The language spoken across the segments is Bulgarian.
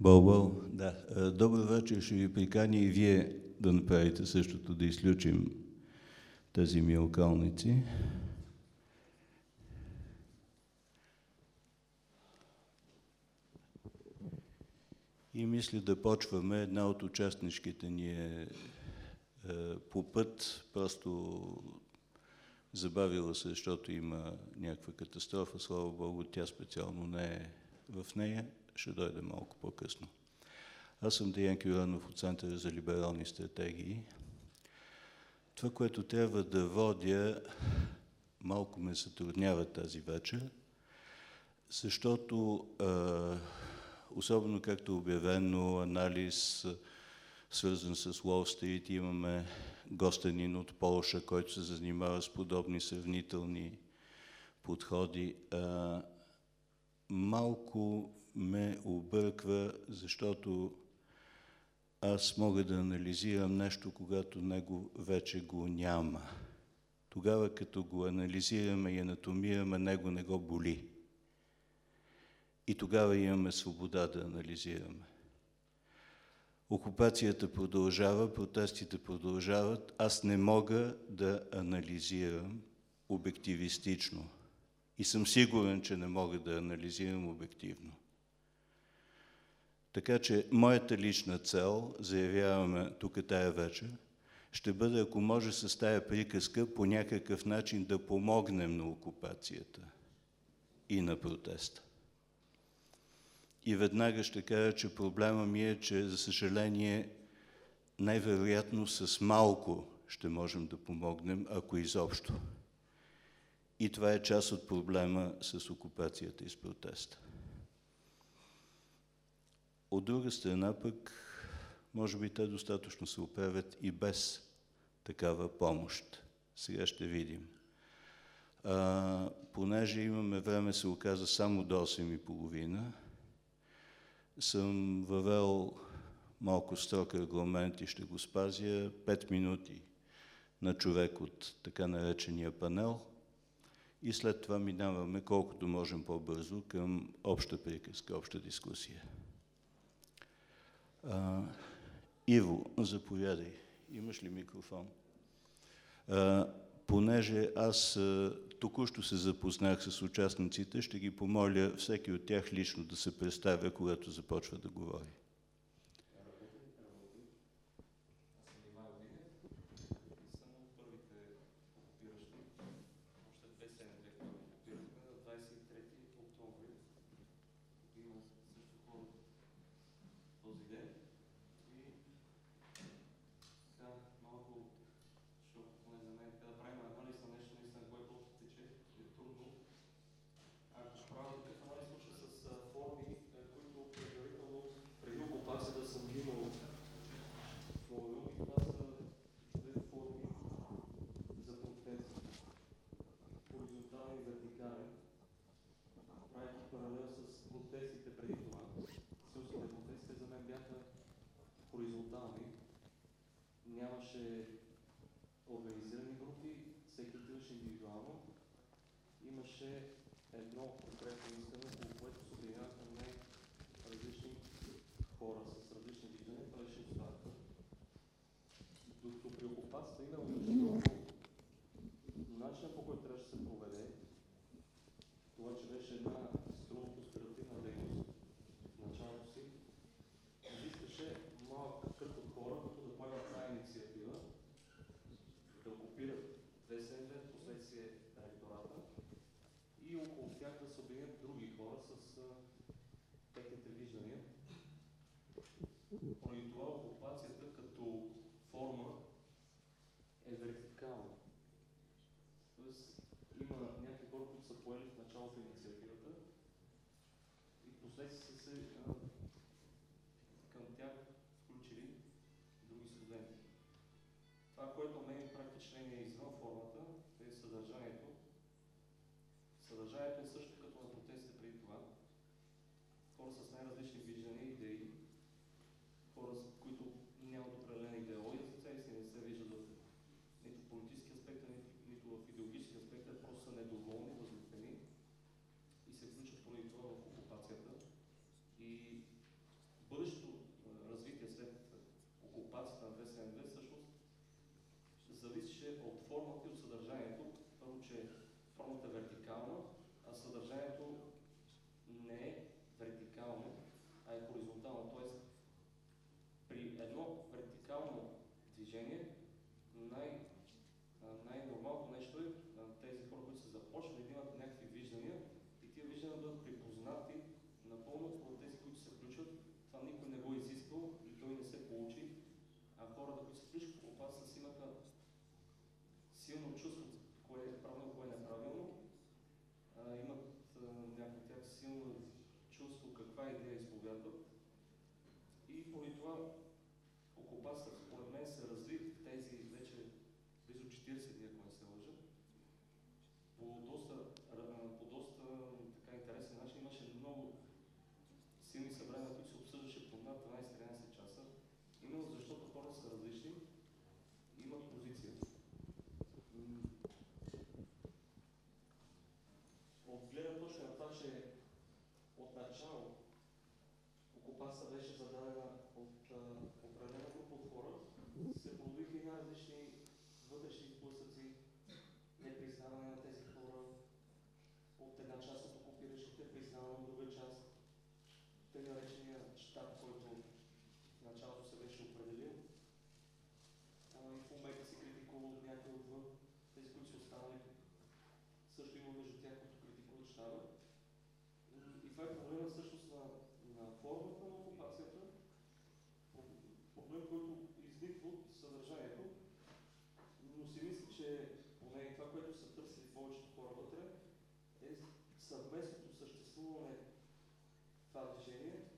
Бълбъл, да. Е, добър вечер, ще ви приканя и вие да направите същото, да изключим тези миокалници. И мисля да почваме. Една от участничките ни е, е по път, просто забавила се, защото има някаква катастрофа. Слава Богу, тя специално не е в нея. Ще дойде малко по-късно. Аз съм Деян Кюранов от Центъра за либерални стратегии. Това, което трябва да водя, малко ме затруднява тази вечер, защото особено както обявено анализ, свързан с Wall Street, имаме гостенин от Полша, който се занимава с подобни сравнителни подходи. малко ме обърква, защото аз мога да анализирам нещо, когато него вече го няма. Тогава, като го анализираме и анатомираме, него не го боли. И тогава имаме свобода да анализираме. Окупацията продължава, протестите продължават. Аз не мога да анализирам обективистично. И съм сигурен, че не мога да анализирам обективно. Така че моята лична цел, заявяваме тук тая вечер, ще бъде, ако може с тая приказка, по някакъв начин да помогнем на окупацията и на протеста. И веднага ще кажа, че проблема ми е, че за съжаление най-вероятно с малко ще можем да помогнем, ако изобщо. И това е част от проблема с окупацията и с протеста. От друга страна пък, може би те достатъчно се оправят и без такава помощ. Сега ще видим. А, понеже имаме време, се оказа само до 8.30, съм въвел малко строг регламент и ще го спазя 5 минути на човек от така наречения панел и след това минаваме колкото можем по-бързо към обща приказка, обща дискусия. А, Иво, заповядай. Имаш ли микрофон? А, понеже аз току-що се запознах с участниците, ще ги помоля всеки от тях лично да се представя, когато започва да говори. това стигнало до начинът по който трябваше да се проведе, това, че беше една строго конспиративна дейност в началото си, изискваше малък кръг от хора, които да поемат тази инициатива, да окупират ДСНД, последствие ректората и около тях да се обединят други хора с техните виждания. Поради това около let's съвместното съществуване това движение.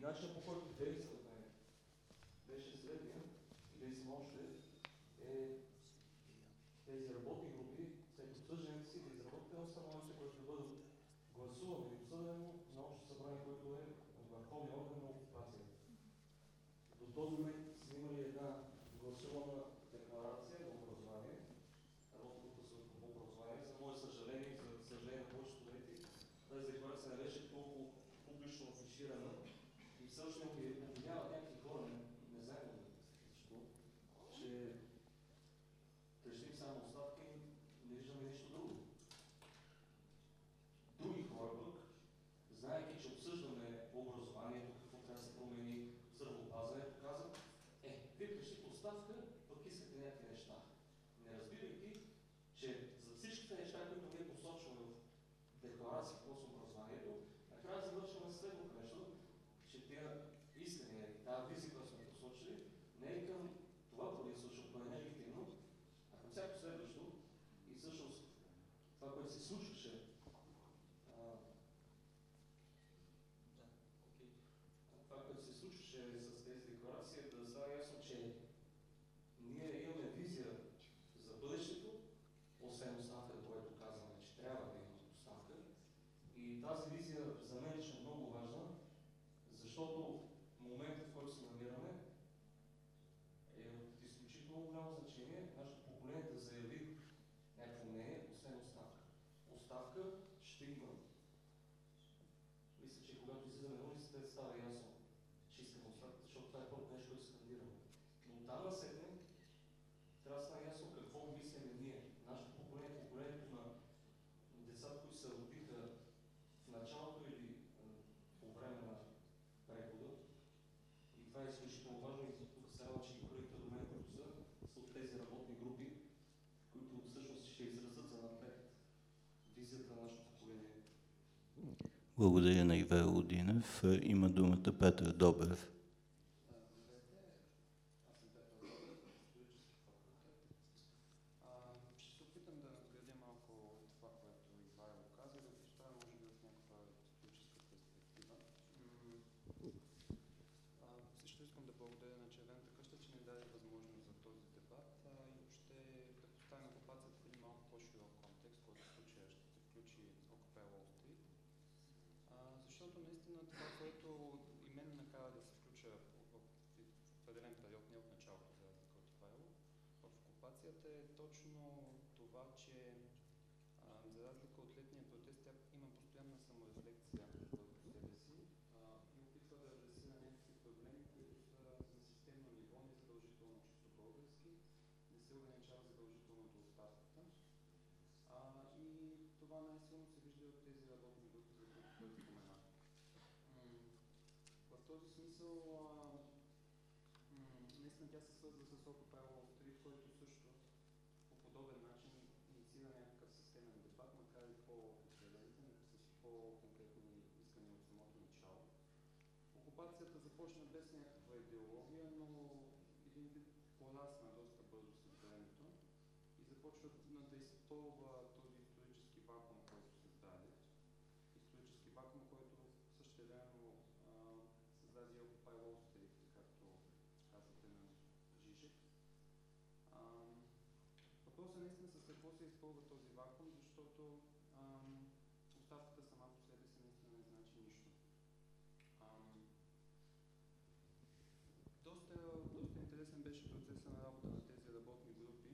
И начинът по който те беше следния, и да още, е тези работни групи, след обсъждането си, да изработят едно становище, което да бъдат гласувано и обсъдено на общо събрание, което е върховния орган на окупацията. До този момент става ясно, че искаме оставка, защото това е първо нещо, което скандираме. Но оттам насетне трябва да стане ясно какво мислим ние. Нашето поколение, поколението на децата, които се родиха в началото или а, по време на прехода. И това е изключително важно и тук се радвам, че и колегите до мен, които са, са от тези работни групи, които всъщност ще изразят за напред визията на нашето поколение. Благодаря на Ивайло Лудинев. Има думата Петър Добрев. Аз съм Петър Добрев, исторически факултет. А, Ще се опитам да надградя малко това, което Ивайло каза, да го поставя може би в някаква историческа перспектива. М, а, Също искам да благодаря на Червената къща, че ни даде възможност за този дебат а, и въобще да поставим окупацията в един малко по-широк контекст, който в случая ще се включи Occupy Wall Street. А, защото наистина това, което и мен накара да се включа в, в, в определен период, не от началото, за разлика от Ивайло, в окупацията е това, че а, за разлика от летния протест, тя има постоянна саморефлексия върху себе си а, и опитва да адресира някакви проблеми, които са на системно ниво, не задължително чисто български, не се ограничава задължително до оставката. А, и това най-силно се вижда от тези работни групи, за които той спомена. М, В този смисъл, а, наистина тя се свързва с Occupy Wall Street, който също по подобен начин инициира някакъв системен дебат, макар и по-определен, с по-конкретни искания от самото начало. Окупацията започна без някаква идеология, но един вид порасна доста бързо след времето и започва да изпълва този исторически вакуум, който създаде. Исторически вакуум, който същевременно а, създаде и Occupy Wall Street, както казвате на Жижек. Ам, Въпросът наистина с какво се изпълва този вакуум, защото ам, оставката сама по себе си наистина не значи нищо. Ам, доста, доста интересен беше процеса на работа на тези работни групи.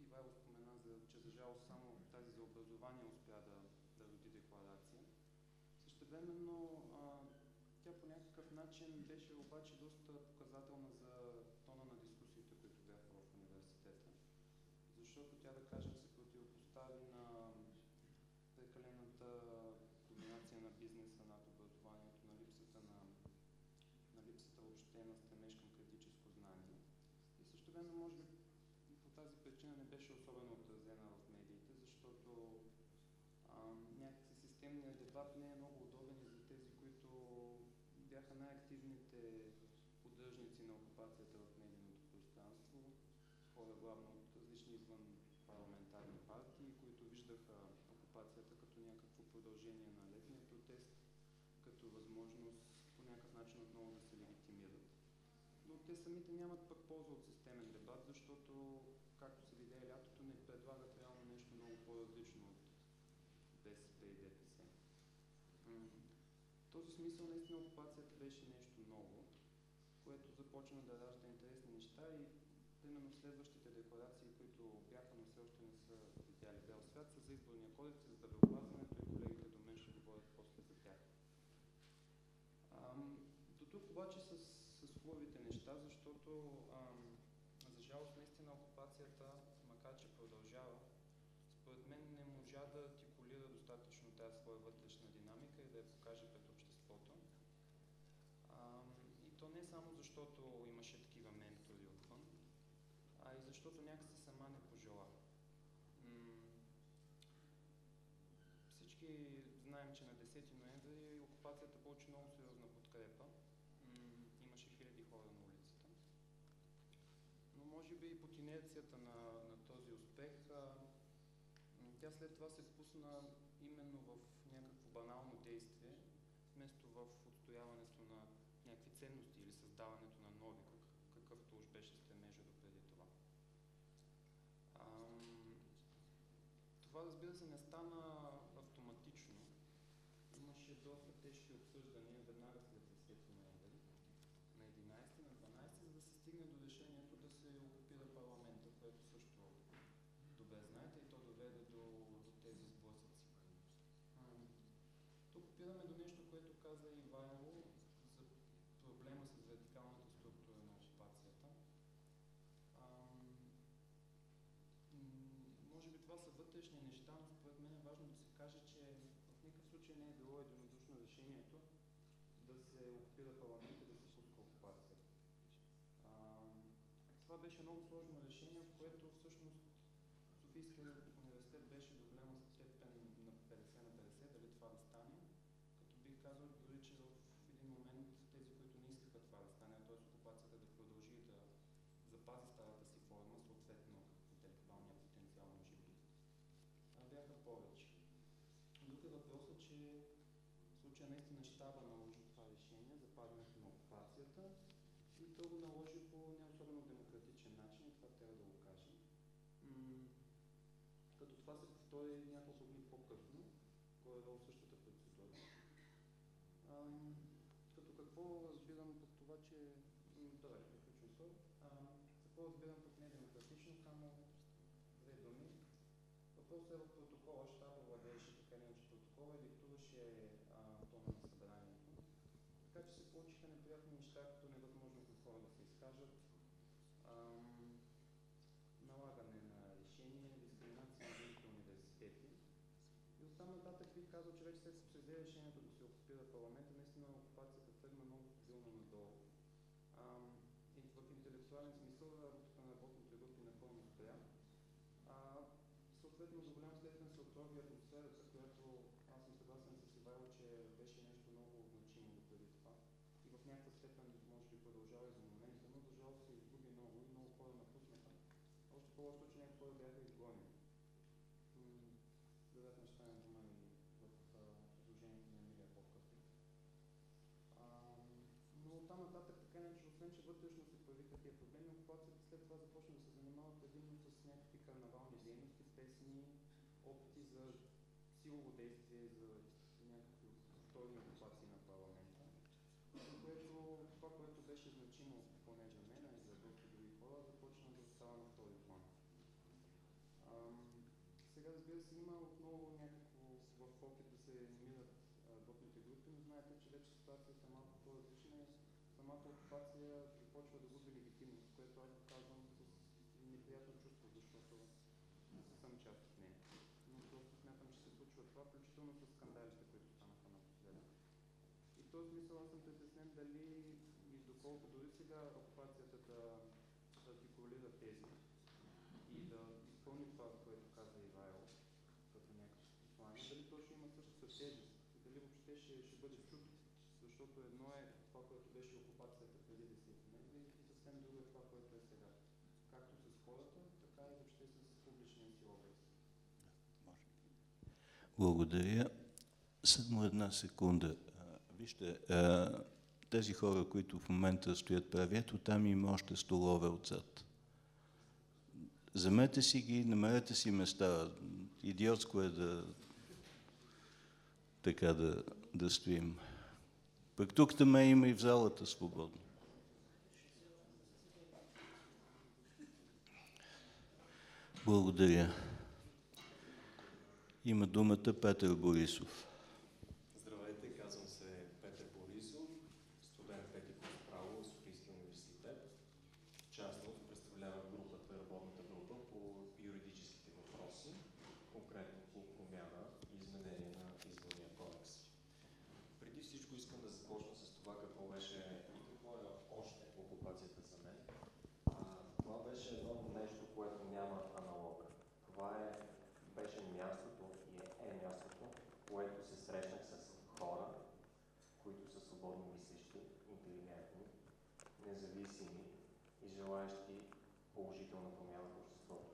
Ивайло спомена, за, че за жалост само тази за образование успя да, да роди декларация. Същевременно а, тя по някакъв начин беше обаче доста показателна за тона на дискусиите, които бяха в университета. Защото тя, да кажем, се противопостави на прекалената доминация на бизнеса над образованието, на липсата на, на липсата въобще на стремеж към критическо знание. И също време, може би, по тази причина не беше особено отразена в медиите, защото а, някакси системният дебат не е много удобен и за тези, които бяха най-активните поддръжници на окупацията в медийното пространство, хора главно от различни извън парламентарни партии, които виждаха окупацията като някакво продължение на летния протест, като възможност по някакъв начин отново да се легитимират. Но те самите нямат пък полза от системен дебат, защото, както се видя лятото, не предлагат реално нещо много по-различно от БСП и ДПС. В този смисъл наистина окупацията беше нещо ново, което започна да ражда интересни неща и примерно следващите декларации, които бяха, но все още не са видяли бял свят, са за изборния кодекс, за здравеопазването и колегите до мен ще говорят после за тях. Ам, до тук обаче с, с хубавите неща, защото ам, за жалост наистина окупацията, макар че продължава, според мен не можа да артикулира достатъчно тази своя вътрешна динамика и да я покаже пред обществото. Ам, и то не само защото имаше такива ментори отвън, а и защото някакси сама не пожела. М, Всички знаем, че на 10 ноември окупацията получи много сериозна подкрепа. М, Имаше хиляди хора на улицата. Но може би под инерцията на, на този успех, а, тя след това се впусна именно в някакво банално действие, вместо в отстояването на някакви ценности или създаването на нови, как, какъвто уж беше стремежа до преди това. Ам, това разбира се не стана автоматично. Имаше доста тежки обсъждания веднага след 10 ноември, на 11, на 12, за да се стигне до решението да се окупира парламента, което също доведе до, нещо, което каза Ивайло за проблема с вертикалната структура на окупацията. Може би това са вътрешни неща, но според мен е важно да се каже, че в никакъв случай не е било единодушно решението да се окупира парламент и да се пуска окупация. Ам, това беше много сложно решение, в което всъщност Софийския университет беше до голяма степен на 50 на 50, дали това да стане. Като бих казал дори, че в един момент тези, които не искаха това да стане, т.е. окупацията да продължи да запази старата си форма, съответно интелектуалния потенциал може би, а бяха повече. Друг е въпросът, че в случая наистина щаба наложи това решение, запазването на окупацията и то го наложи по не особено демократичен начин и това трябва да го кажем. М, като това се повтори няколко дни по-късно, горе-долу същата процедура. Като какво разбирам под това, че... Добре, приключвам Какво разбирам под недемократично, само две думи. Въпросът е в протокола, щаба владееше така иначе протокола и диктуваше тона на събранието. Така че се получиха неприятни неща, като невъзможност на хора да се изкажат, ам, налагане на решения, дискриминация на другите университети. И оттам нататък бих казал, че вече след се взе решението да се окупира парламента, наистина окупацията тръгна много стабилно надолу. Ам, и в интелектуален смисъл работата на работните групи напълно спря. А, съответно, до голям степен се отрови атмосферата, която аз съм съгласен с Ивайло, че беше нещо много значимо преди това. И в някаква степен може би продължава и за момента, но за жалост се изгуби много и много хора напуснаха. Още по-лошо, че някои хора бяха изгонени. Вероятно ще стане дума и в изложението на Емилия по-късно. Но оттам нататък така не, че освен, че вътрешно се появиха тия проблеми, окупацията след това започна да се занимава предимно с някакви карнавални дейности, песни, опити за силово действие, за някакви втори окупации на парламента. Което, това, което беше значимо поне за мен и за доста други хора, започна да става на втори план. Ам, сега, разбира се, има отново някакво в опит да се номинират работните групи, но знаете, че вече ситуацията е малко по-различна и самата окупация започва да губи легитимност, което аз казвам с неприятно чувство, защото съм част от нея. Но просто смятам, че се случва това, включително с скандалите, които станаха напоследък. И в този смисъл аз съм притеснен дали и доколко дори сега окупацията да артикулира тези и да изпълни това, което каза Ивайло, като някакво послание, дали то ще има същата и дали въобще ще, ще бъде чуто. Защото едно е това, което беше окупацията преди десетилетия и съвсем друго е това, което е сега. Както с хората, така и въобще с публичния си образ. Благодаря. Само една секунда. Вижте, тези хора, които в момента стоят прави, ето там има още столове отзад. Замете си ги, намерете си места. Идиотско е да така да, да стоим. Пък тук там има и в залата свободно. Благодаря. Има думата Петър Борисов. Здравейте, казвам се Петър Борисов, студент пети курс право в Софийския университет. В частност представлявам групата, работната група по юридическите въпроси, конкретно по промяна и изменение на изборния кодекс. Преди всичко искам да започна с това какво беше и какво е още окупацията за мен. А, това беше едно нещо, което няма аналог. Това е, беше мястото и е мястото, което се срещнах с хора, които са свободно мислещи, интелигентни, независими и желаящи положителна промяна в обществото.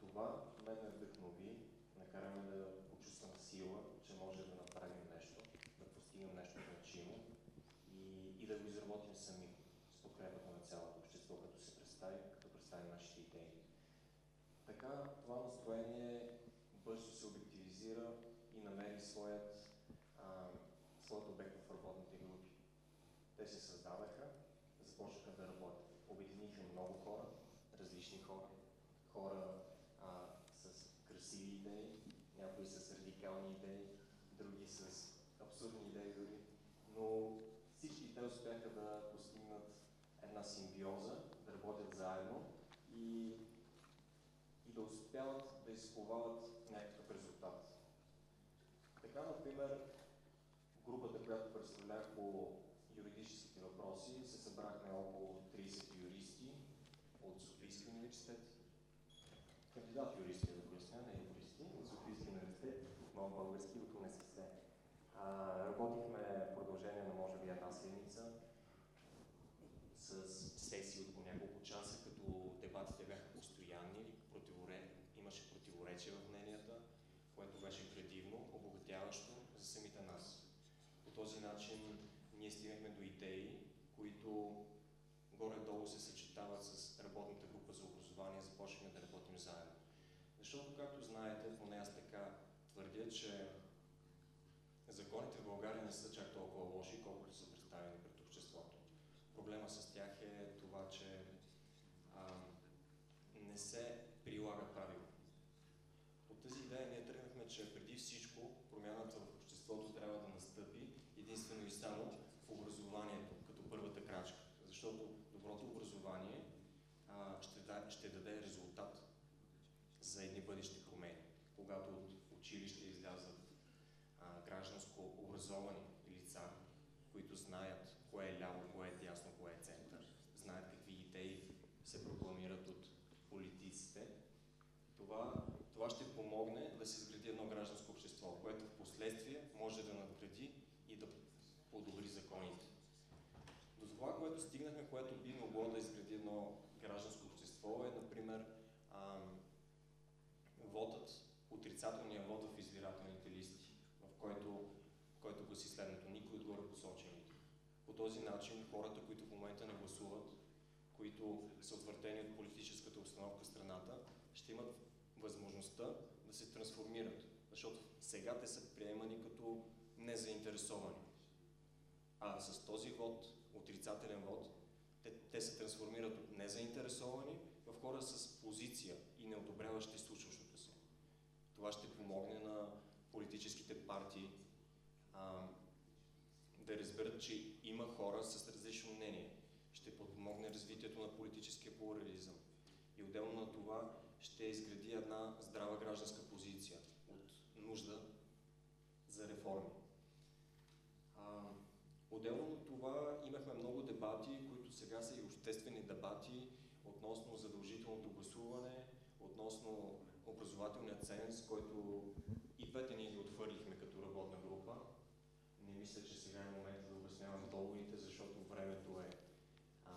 Това мен ме вдъхнови, накара ме да почувствам сила, че може да направим нещо, да постигнем нещо значимо и, и да го изработим сами с подкрепата на цялото общество, като се представим, като представим нашите идеи. Така това настроение бързо се обективизира и намери своят, а, своят обект в работните групи. Те се създадаха, започнаха да работят. Обединиха много хора, различни хора, хора а, с красиви идеи, някои с радикални идеи, други с абсурдни идеи дори, но всички те успяха да постигнат една симбиоза, да работят заедно и, и да успяват да изковават някакъв резултат. Така, например, групата, която представлях по юридическите въпроси, се събрахме около 30 юристи от Софийския университет, кандидат юристи, да поясня, не юристи, от Софийския университет, нов български от УНСС. Работихме в продължение на може би една седмица с сесии от по няколко часа, като дебатите бяха постоянни, противоре... имаше противоречия в мненията, което беше градивно, обогатяващо за самите нас. По този начин ние стигнахме до идеи, които горе-долу се съчетават с работната група за образование, започнахме да работим заедно. Защото, както знаете, поне аз така твърдя, че законите в България не са чак толкова лоши, колкото са представени пред обществото. Проблема с тях е това, че а, не се прилага правилно. От тази идея ние тръгнахме, че преди всичко промяната в обществото трябва да настъпи единствено и само в образованието, като първата крачка. Защото доброто образование а, ще, да, ще даде резултат за едни бъдещи промени. Когато от училище излязат а, гражданско образовани лица, които знаят кое е ляво, кое е дясно, кое е център, знаят какви идеи се прокламират от политиците, това, това ще помогне да се изгради едно гражданско общество, което в последствие може да надгради и да подобри законите. До това, което би могло да изгради едно гражданско общество е, например, ам, водът, отрицателния вод в избирателните листи, в който, в който гласи следното. Никой отгоре посочените. По този начин хората, които в момента не гласуват, които са отвъртени от политическата обстановка в страната, ще имат възможността да се трансформират. Защото сега те са приемани като незаинтересовани. А с този вод, отрицателен вод, се трансформират от незаинтересовани в хора с позиция и неодобряващи случващото се. Това ще помогне на политическите партии а, да разберат, че има хора с различно мнение. Ще подпомогне развитието на политическия плурализъм. И отделно на това ще изгради една здрава гражданска позиция от нужда за реформи. А, отделно от това имахме много дебати, които сега са и обществени дебати относно задължителното гласуване, относно образователния ценз, който и двете ние ги отвърлихме като работна група. Не мисля, че сега е момента да обяснявам доводите, защото времето е а,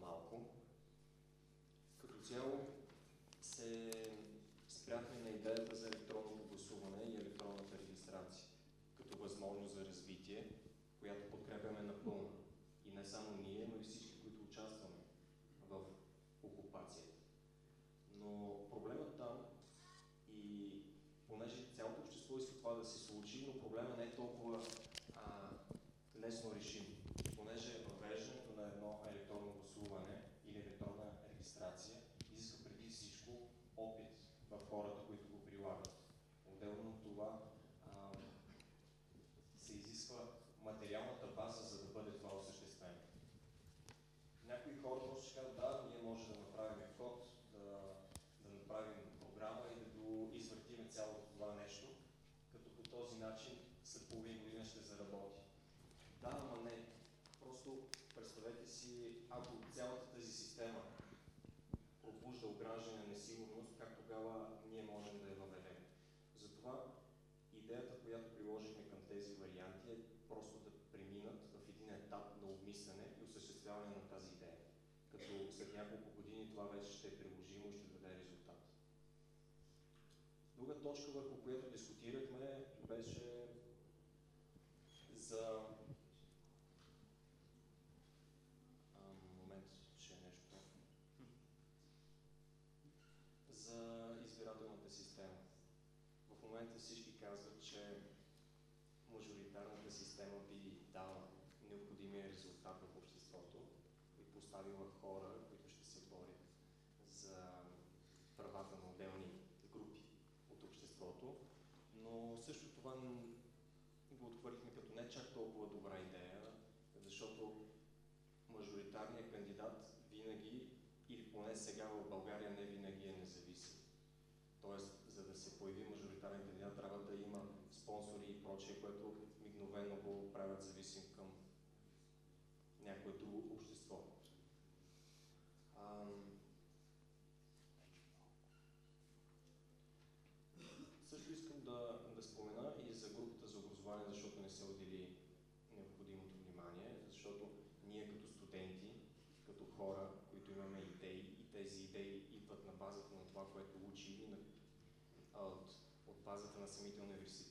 малко. Като цяло се спряхме на идеята за електронното гласуване и електронната регистрация като възможност за развитие, която подкрепяме напълно. И не само ние, но и всички, които участваме в окупацията. Но проблемът там и понеже цялото общество иска това да се случи, но проблема не е толкова а, лесно решим. Понеже въвеждането на едно електронно гласуване или електронна регистрация изисква преди всичко опит в хората, които го прилагат. Отделно от това а, се изисква материалната база, за да бъде това осъществено. Някои хора просто ще кажат, да, ние може да направим код, да, да направим програма и да го извъртиме цялото това нещо, като по този начин след половин година ще заработи. Да, ама не. Просто представете си, ако цялата тази система пробужда ограждане несигурност, как тогава ние можем да я въведем. Затова идеята, която приложихме към тези варианти е просто да преминат в един етап на обмислене и осъществяване на тази идея. Като след няколко години това вече ще е приложимо и ще даде резултат. Друга точка, върху която дискутирахме, беше за момент, че нещо за избирателната система. В момента всички казват, че мажоритарната система би дала необходимия резултат в обществото и поставила хора, които ще се борят за правата на отделни групи от обществото. Но също това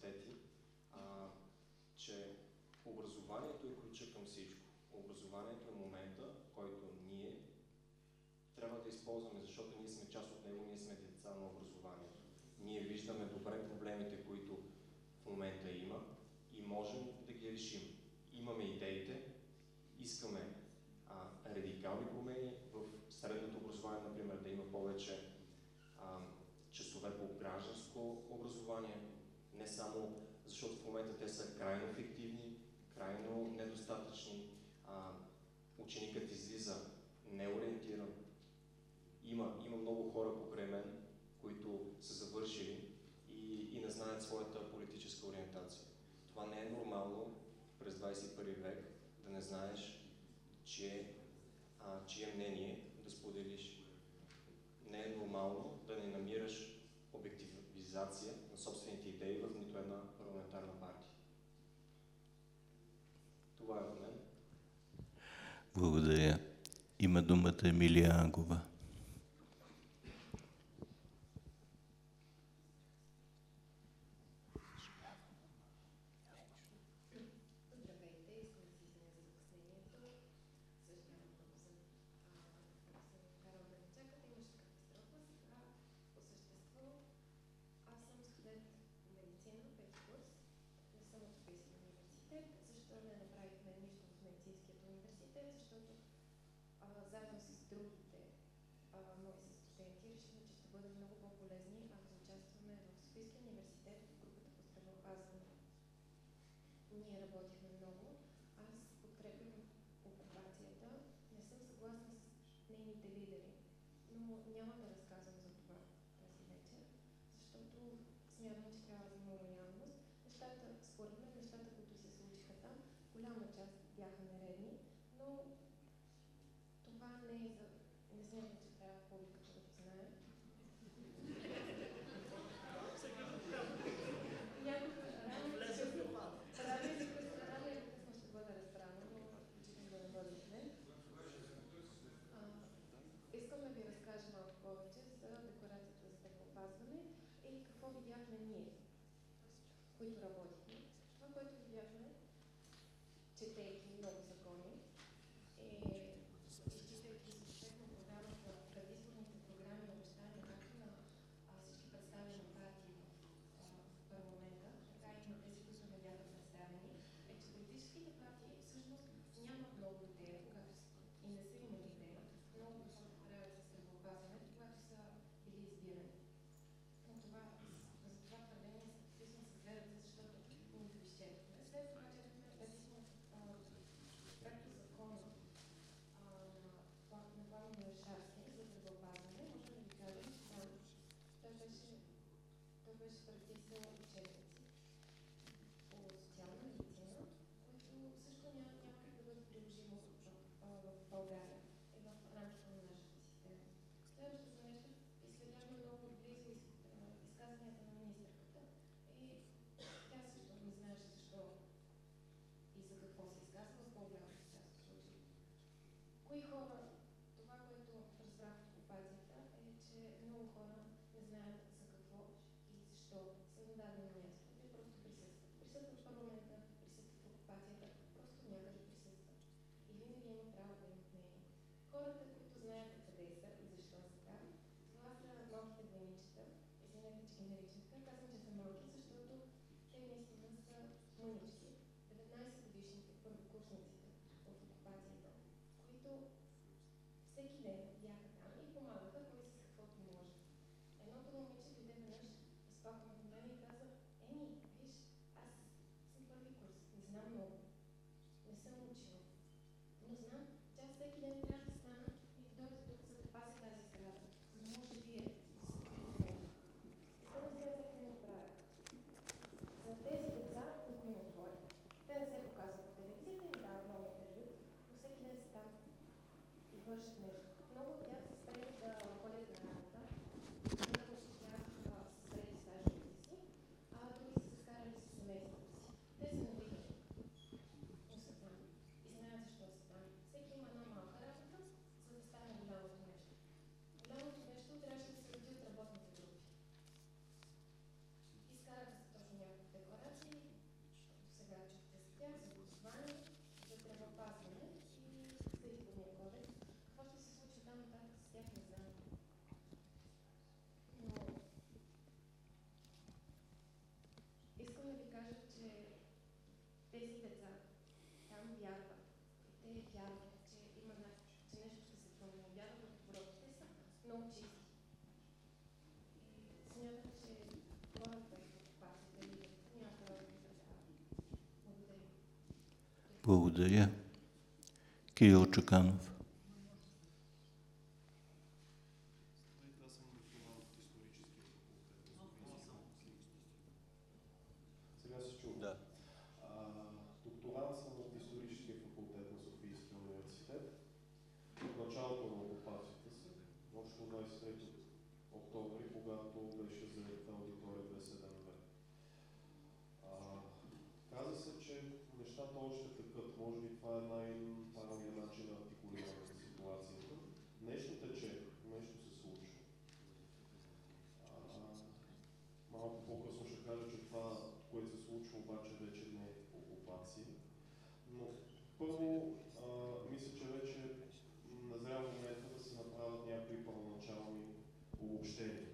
университети, а, че образованието е ключа към всичко. Образованието е момента, който ние трябва да използваме, защото ние сме част от него, ние сме деца на образованието. Ние виждаме добре проблемите, които в момента има и можем само защото в момента те са крайно ефективни, крайно недостатъчни. А, ученикът излиза неориентиран. Има, има много хора покрай мен, които са завършили и, и не знаят своята политическа ориентация. Това не е нормално през 21 век да не знаеш, че, а, чие мнение да споделиш. Не е нормално да не намираш обективизация на собствените идеи в на парламентарна партия. Това е от мен. Благодаря. Има думата Емилия Ангова. против question is тези деца там вярват. И те вярват, че има начин, че нещо ще се промени. Вярват в доброто. Те са много чисти. И смятам, че това е пасите и нали? няма да Благодаря. Благодаря. Кирил Чуканов. Може би това е най-правилният начин на артикулиране на ситуацията. Нещо тече, нещо се случва. А, малко по-късно ще кажа, че това, което се случва, обаче вече не е окупация. Но първо, а, мисля, че вече назрява момента да се направят някои първоначални обобщения.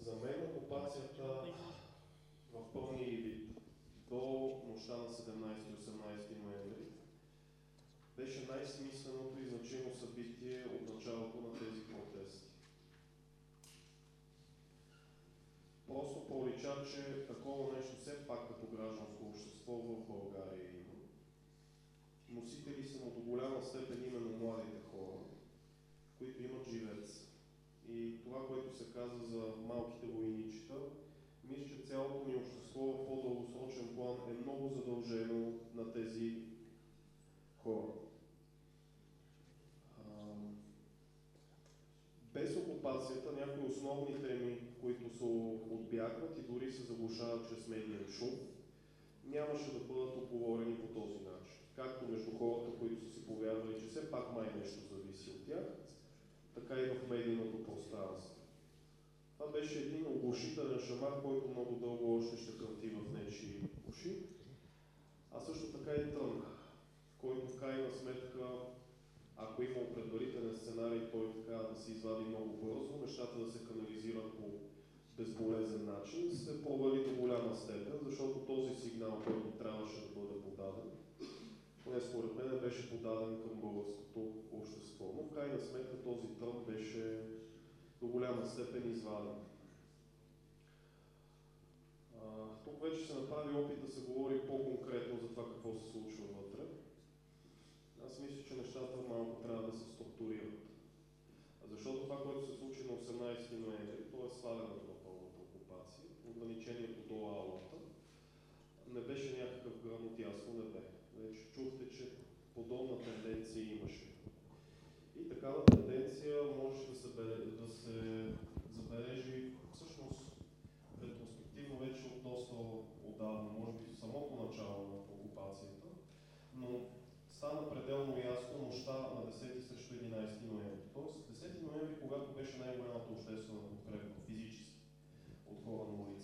За мен окупацията в пълния й вид до нощта на 17 и 18 ноември беше най-смисленото и значимо събитие от началото на тези протести. Просто пролича, че такова нещо все пак като гражданско общество в България има. Носители са му до голяма степен именно младите хора, които имат живец. И това, което се каза за малките войничета, мисля, че цялото ни общество в по-дългосрочен план е много задължено на тези хора. Без окупацията някои основни теми, които се отбягват и дори се заглушават чрез медиен шум, нямаше да бъдат оговорени по този начин. Както между хората, които са си повярвали, че все пак май нещо зависи от тях, така и в медийното пространство. Това беше един оглушителен шамар, който много дълго още ще кънти в нечи уши, а също така и тън, който в крайна сметка ако има предварителен сценарий, той така да се извади много бързо, нещата да се канализират по безболезен начин, се провали до голяма степен, защото този сигнал, който трябваше да бъде подаден, поне според мен беше подаден към българското общество. Но в крайна сметка този тън беше до голяма степен изваден. Тук вече се направи опит да се говори по-конкретно за това какво се случва вътре. Аз мисля, че нещата малко трябва да се структурират. Защото това, което се случи на 18 ноември, то е свалянето ограничението до аулата, не беше някакъв гръм от ясно небе. Вече чухте, че подобна тенденция имаше. И такава тенденция може да се, да се забележи всъщност ретроспективно вече от доста отдавна, може би в самото начало на окупацията, но стана пределно ясно нощта на 10 срещу 11 ноември. Тоест 10 ноември, когато беше най-голямата обществена подкрепа физически от хора на улиците,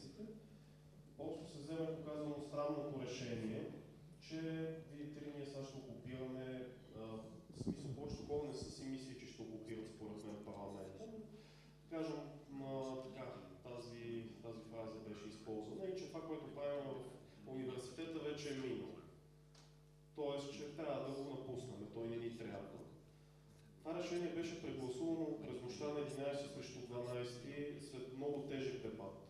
вземе показано странното решение, че видите ли, ние сега ще окупираме, а, в смисъл повечето хора не са си мисли, че ще окупират според мен парламента. Кажем, на, така, тази, тази фраза беше използвана и че това, което правим в университета вече е минало. Тоест, че трябва да го напуснем, той не ни трябва. Това решение беше прегласувано през нощта на 11 срещу 12 след много тежък дебат.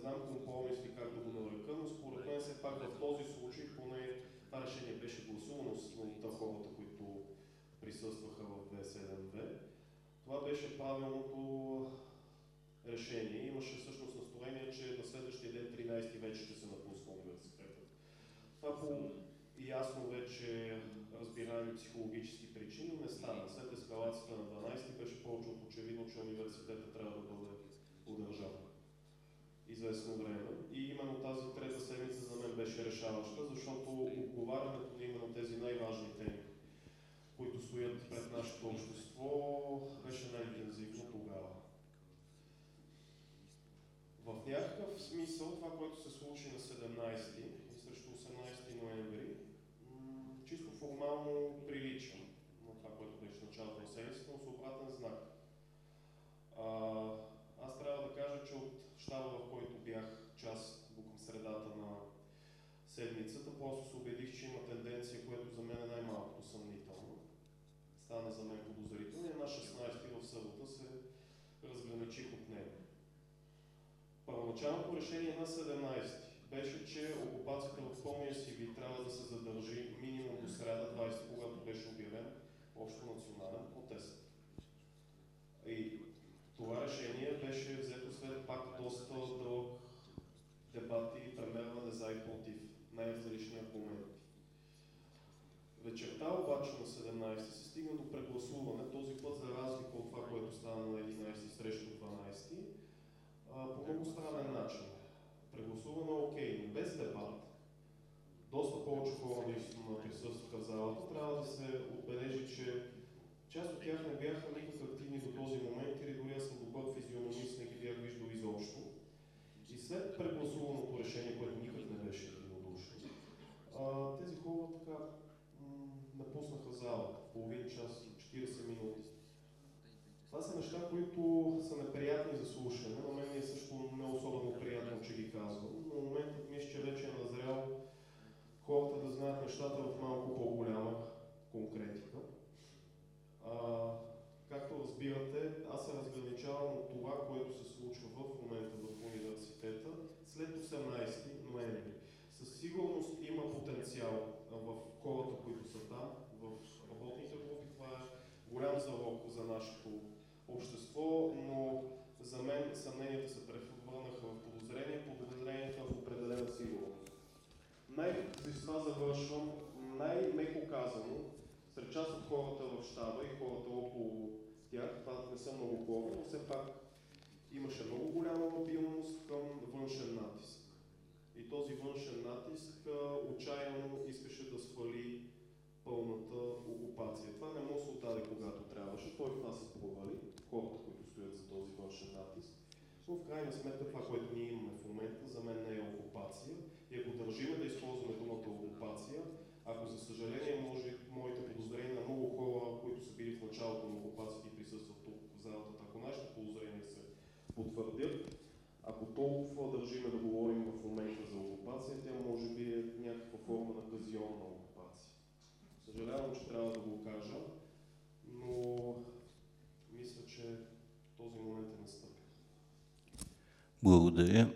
Знам компромис ли как да го нарека, но според мен все пак в този случай поне това решение беше гласувано от хората, които присъстваха в 272. Това беше правилното решение. Имаше всъщност настроение, че на следващия ден, 13 вече ще се напусва университета. Това по ясно вече разбираеми психологически причини не стана. След ескалацията на 12 беше повече от очевидно, че университета трябва да бъде удържан известно време. И именно тази трета седмица за мен беше решаваща, защото отговарянето на именно тези най-важни теми, които стоят пред нашето общество, беше най-интензивно тогава. В някакъв смисъл това, което се случи на 17 и срещу 18 ноември, чисто формално прилича на това, което беше началото на седмицата, но с обратен знак. А, аз трябва да кажа, че от щаба, в който бях част към средата на седмицата, просто се убедих, че има тенденция, което за мен е най-малкото съмнително. Стана за мен подозрително и на 16 в събота се разграничих от него. Първоначалното решение на 17 беше, че окупацията в пълния си вид трябва да се задържи минимум до среда 20, когато беше обявен общо национален протест. И това решение беше взето след пак доста дълъг дебат и премерване за и против най-различни аргументи. Вечерта обаче на 17 се стигна до прегласуване, този път за разлика от това, което стана на 11 срещу 12, а, по много странен начин. Прегласуване е окей, но без дебат, доста повече хора наистина присъстваха в залата, трябва да се отбележи, че част от тях не бяха никак активни до този момент или дори аз съм добър физиономист, не ги бях виждал изобщо. И след прегласуваното решение, което никак не беше единодушно, тези хора така напуснаха залата, половин час, 40 минути. Това са неща, които са неприятни за слушане. На мен е също не особено приятно, че ги казвам. Но моментът ми е, че вече е назрял хората да знаят нещата в малко по-голяма конкретика. А, както разбирате, аз се разграничавам от това, което се случва в момента в университета след 18 ноември. Със сигурност има потенциал в хората, които са там, в работните групи. Това е голям залог за нашето общество, но за мен съмненията се превърнаха в подозрение, подозренията в определена сигурност. Най- с това завършвам, най-меко казано, сред част от хората в щаба и хората около тях, това не са много хора, но все пак имаше много голяма мобилност към външен натиск. И този външен натиск отчаяно искаше да свали пълната окупация. Това не му се отдаде когато трябваше, той нас се провали, хората, които стоят за този външен натиск. Но в крайна сметка това, което ние имаме в момента, за мен не е окупация. И ако държиме да използваме думата окупация, ако за съжаление може моите подозрения на много хора, които са били в началото на окупацията и присъстват тук в залата, ако нашите подозрения се потвърдят, ако толкова държиме да говорим в момента за окупация, тя може би е някаква форма на казионна окупация. Съжалявам, че трябва да го кажа, но мисля, че този момент е настъпил. Благодаря.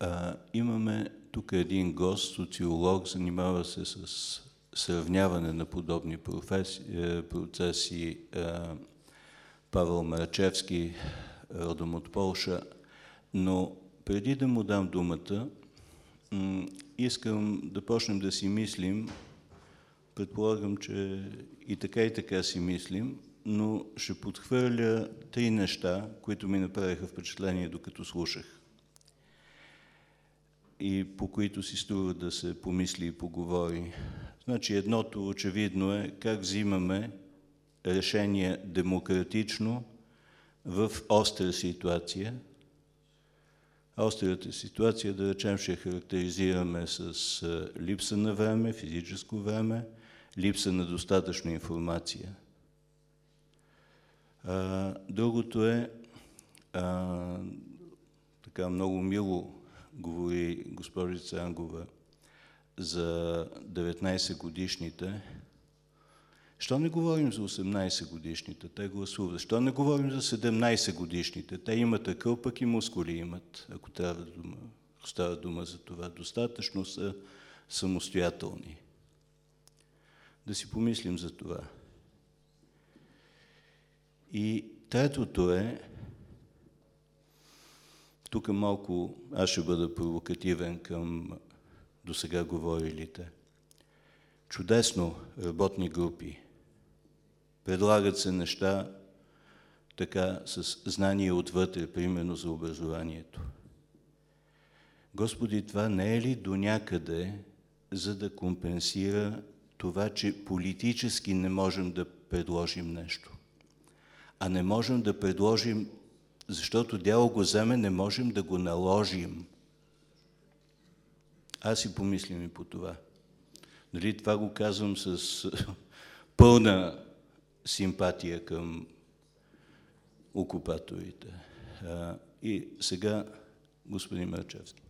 А, имаме тук един гост, социолог, занимава се с сравняване на подобни е, процеси. А, Павел Марачевски, родом от Полша. Но преди да му дам думата, искам да почнем да си мислим, предполагам, че и така и така си мислим, но ще подхвърля три неща, които ми направиха впечатление докато слушах и по които си струва да се помисли и поговори. Значи едното очевидно е как взимаме решение демократично в остра ситуация. Острата ситуация, да речем, ще характеризираме с липса на време, физическо време, липса на достатъчно информация. Другото е, така много мило говори госпожица Ангова за 19 годишните. Що не говорим за 18 годишните? Те гласуват. Що не говорим за 17 годишните? Те имат акъл, пък и мускули имат, ако трябва дума, ако става дума за това. Достатъчно са самостоятелни. Да си помислим за това. И третото е, тук малко аз ще бъда провокативен към досега говорилите. Чудесно работни групи. Предлагат се неща така с знание отвътре, примерно за образованието. Господи, това не е ли до някъде, за да компенсира това, че политически не можем да предложим нещо? А не можем да предложим, защото дяло го вземе, не можем да го наложим. Аз си помислям и по това. Нали, това го казвам с пълна симпатия към окупаторите. И сега господин Марчевски.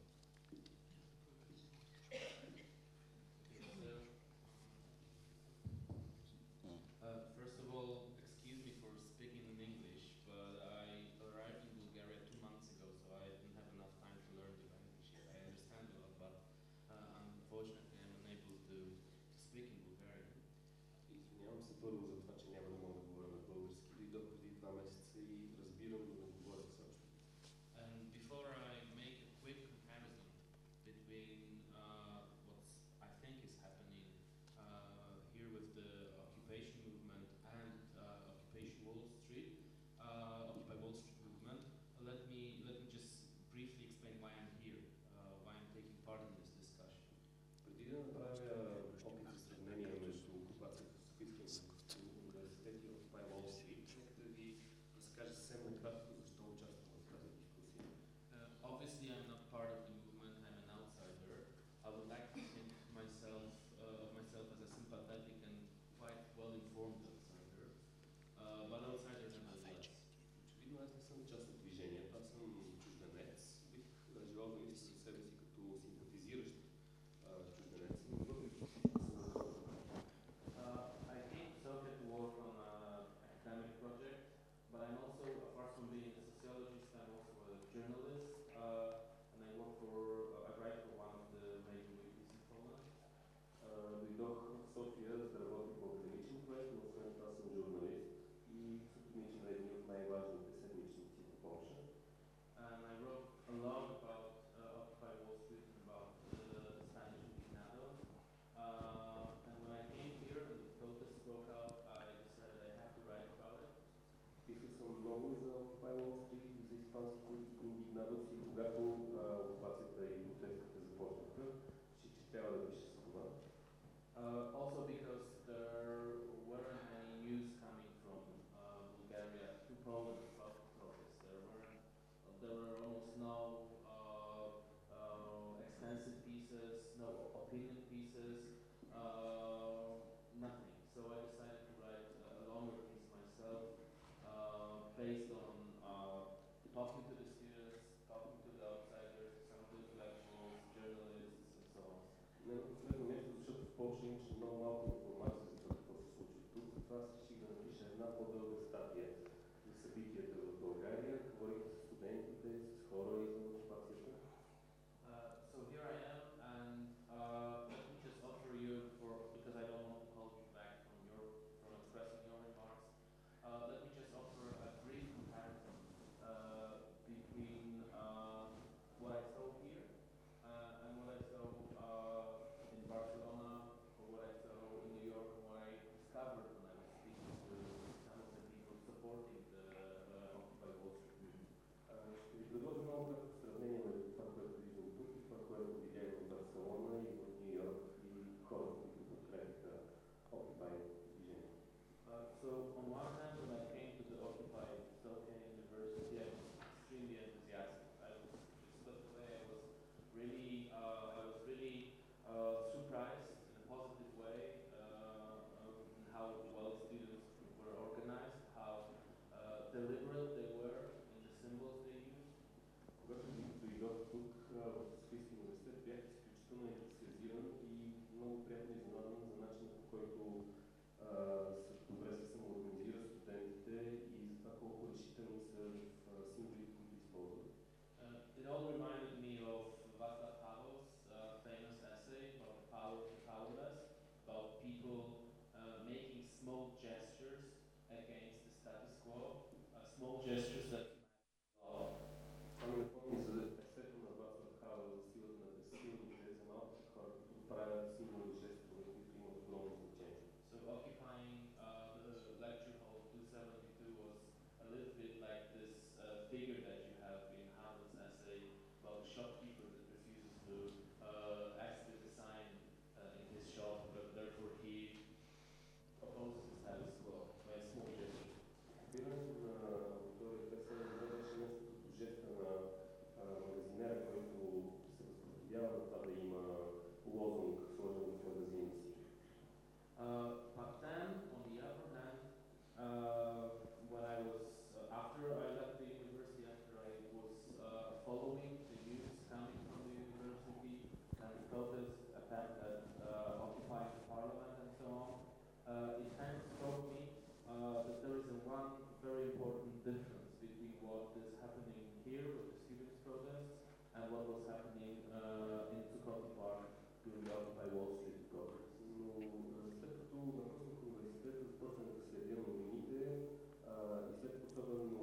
what was happening uh, in Zuccotti Park during the Occupy Wall Street protests. Но след като напуснах университета, започнах да следя и след особено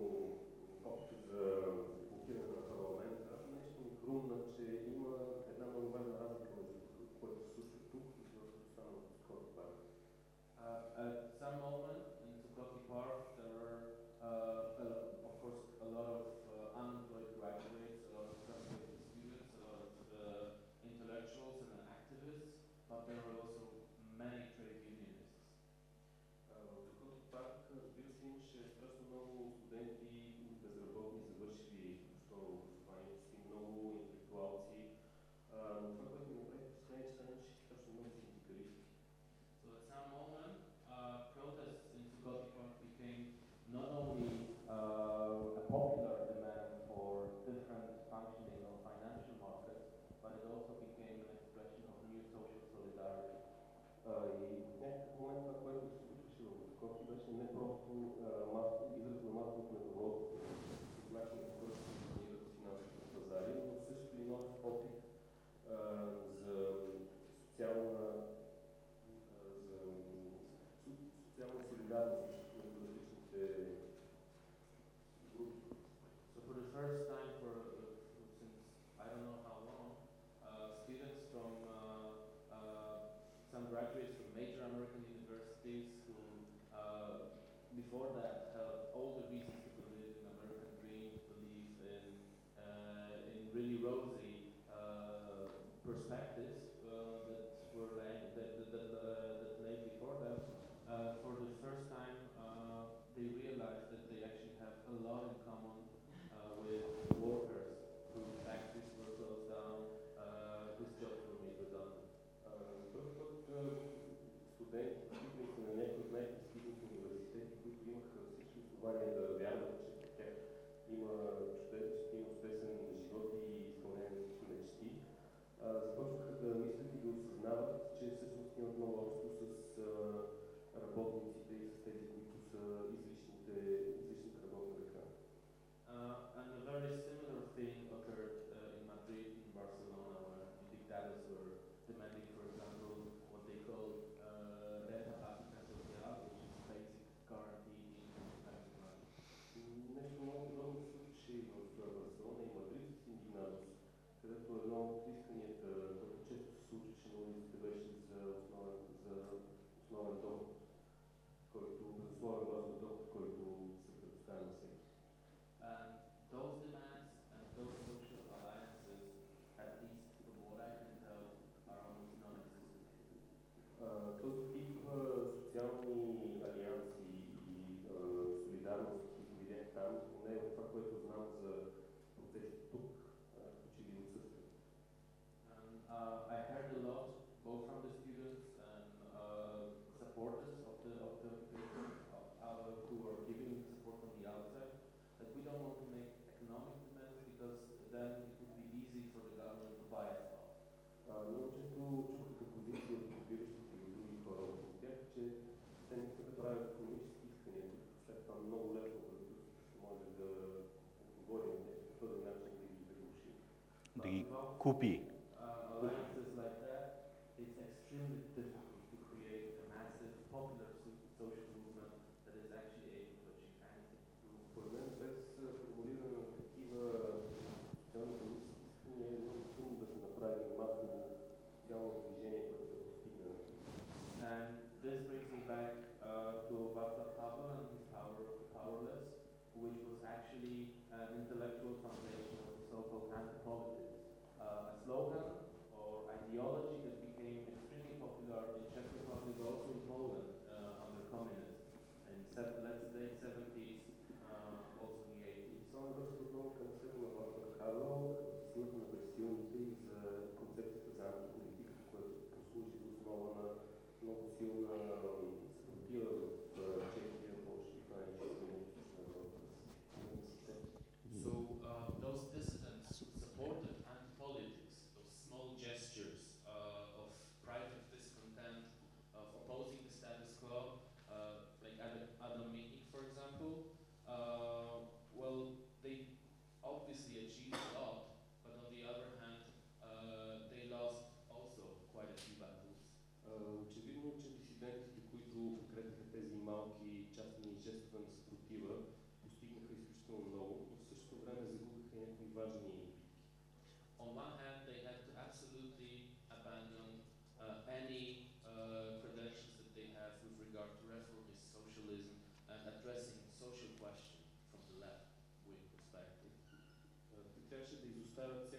опит за блокиране на парламента, нещо ми хрумна, че има Неочестно чух като позиция от разбиращите и други хора от тях, че те не искат да правят економически искания, които след това много лесно правителството може да отговори на тези по да начин да ги разруши. Да ги купи. estar a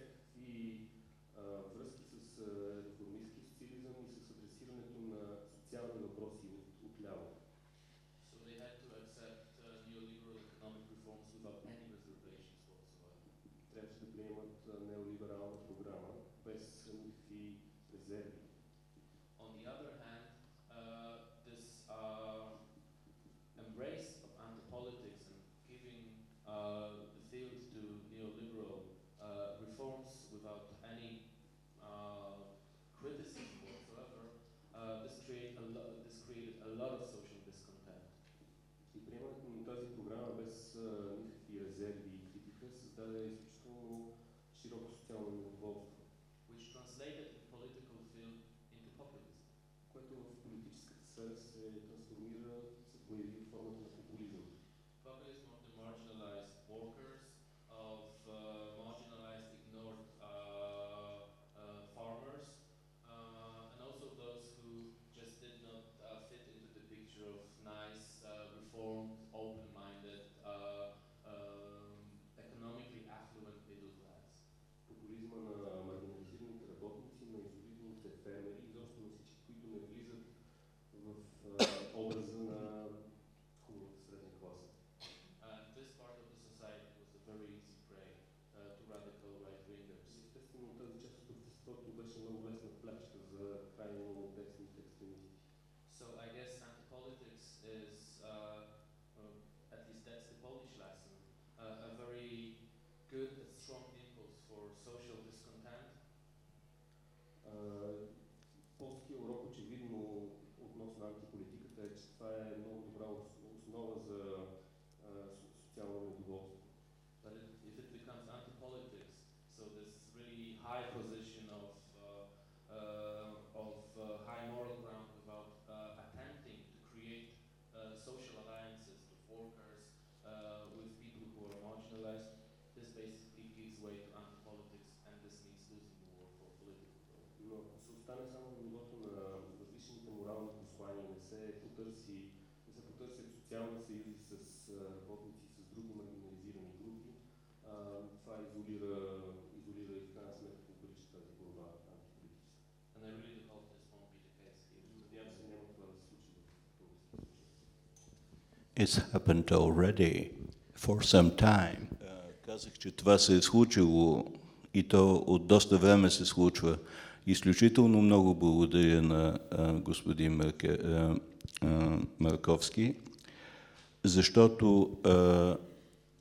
good, a strong impulse for social discontent? Полския урок очевидно относно антиполитиката е, че това е много добра ос- основа за а, со- социално недоволство. But it, if it becomes anti-politics, so this really high position of uh, uh, of uh, high moral ground without uh, attempting to create uh, social alliances with workers, uh, with people who are marginalized, this basically gives way to anti-politics, and this means losing the war for political goals. Но ако се остане само на нивото на различните морални послания, не се потърси, не се потърсят социални съюзи с работници, с други маргинализирани групи, а, това изолира, изолира и в крайна сметка обрича тази борба антиполитическа. And I really hope this won't be the case here. Надявам се няма това да се случи в този случай. It's happened already for some time. Казах, че това се е случило и то от доста време се случва. Изключително много благодаря на а, господин Марке, а, а, Марковски, защото а,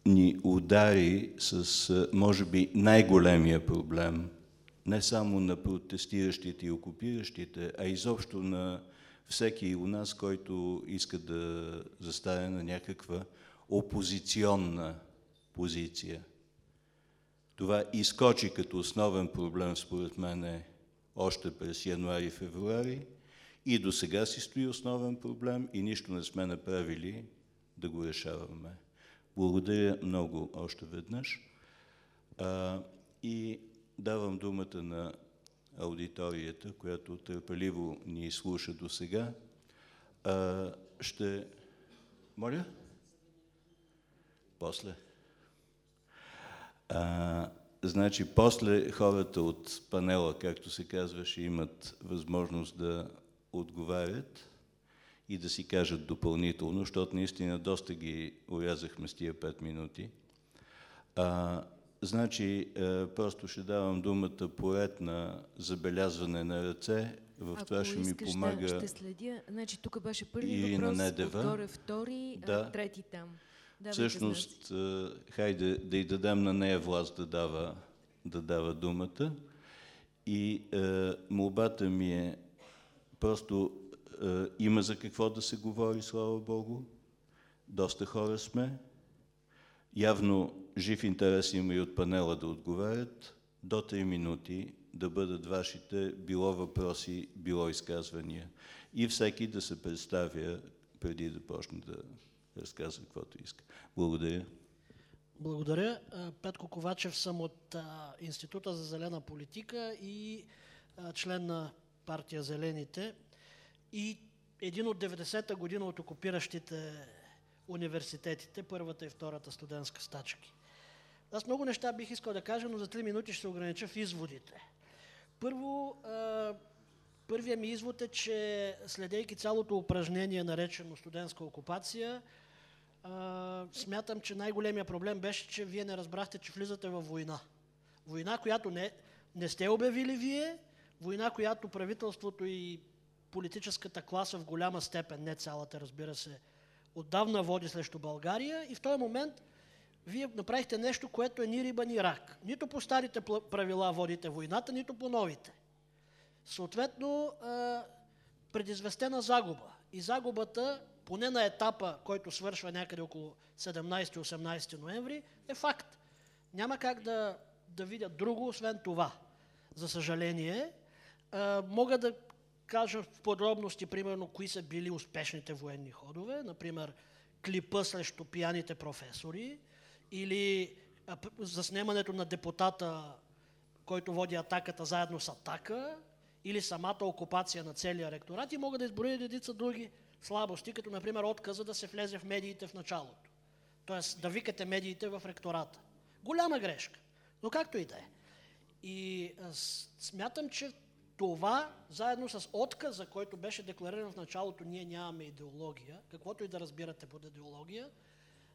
ни удари с, а, може би, най-големия проблем, не само на протестиращите и окупиращите, а изобщо на всеки у нас, който иска да застане на някаква опозиционна позиция. Това изкочи като основен проблем, според мен, е още през януари-февруари и до сега си стои основен проблем и нищо не сме направили да го решаваме. Благодаря много още веднъж. А, и давам думата на аудиторията, която търпеливо ни слуша до сега. А, ще... Моля? После. А, значи, после хората от панела, както се казваше, имат възможност да отговарят и да си кажат допълнително, защото наистина доста ги урязахме с тия 5 минути. А, значи, а, просто ще давам думата поред на забелязване на ръце. В Ако това ще ми искаш, помага да, ще следя. Значи тук беше първи въпрос, Недева. отгоре втори, Да. а, трети там. Давайте Всъщност, а, хайде да й дадем на нея власт да дава, да дава думата. И а, молбата ми е, просто а, има за какво да се говори, слава Богу. Доста хора сме. Явно жив интерес има и от панела да отговарят. До 3 минути да бъдат вашите било въпроси, било изказвания. И всеки да се представя преди да почне да разказва каквото иска. Благодаря. Благодаря. Петко Ковачев съм от Института за зелена политика и член на партия Зелените и един от 90-та година от окупиращите университетите, първата и втората студентска стачки. Аз много неща бих искал да кажа, но за 3 минути ще се огранича в изводите. Първо, първият ми извод е, че следейки цялото упражнение, наречено студентска окупация, а, смятам, че най-големия проблем беше, че вие не разбрахте, че влизате във война. Война, която не, не сте обявили вие, война, която правителството и политическата класа в голяма степен, не цялата, разбира се, отдавна води срещу България и в този момент вие направихте нещо, което е ни риба, ни рак. Нито по старите правила водите войната, нито по новите. Съответно, предизвестена загуба. И загубата, поне на етапа, който свършва някъде около 17-18 ноември, е факт. Няма как да, да видя друго, освен това. За съжаление, а, мога да кажа в подробности, примерно, кои са били успешните военни ходове. Например, клипа срещу пияните професори или а, заснемането на депутата, който води атаката заедно с атака, или самата окупация на целия ректорат и мога да изброя редица други слабости, като например отказа да се влезе в медиите в началото. Тоест да викате медиите в ректората. Голяма грешка. Но както и да е. И смятам, че това, заедно с отказа, който беше деклариран в началото, ние нямаме идеология, каквото и да разбирате под идеология,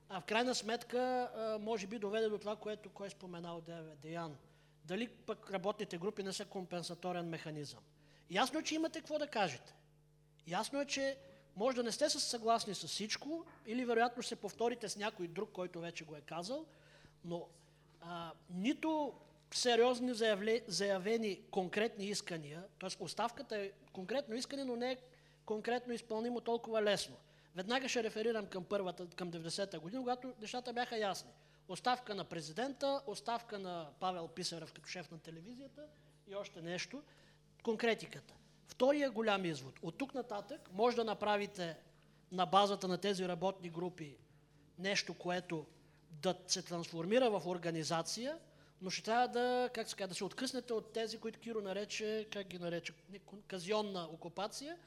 а в крайна сметка, може би доведе до това, което кой е споменал Деян. Дали пък работните групи не са компенсаторен механизъм. Ясно е, че имате какво да кажете. Ясно е, че може да не сте съгласни с всичко или вероятно ще се повторите с някой друг, който вече го е казал, но а, нито сериозни заявле, заявени конкретни искания, т.е. оставката е конкретно искане, но не е конкретно изпълнимо толкова лесно. Веднага ще реферирам към първата, към 90-та година, когато нещата бяха ясни. Оставка на президента, оставка на Павел Писарев като шеф на телевизията и още нещо. Конкретиката. Втория голям извод. От тук нататък може да направите на базата на тези работни групи нещо, което да се трансформира в организация, но ще трябва да, как се да се откъснете от тези, които Киро нарече, как ги нарече, казионна окупация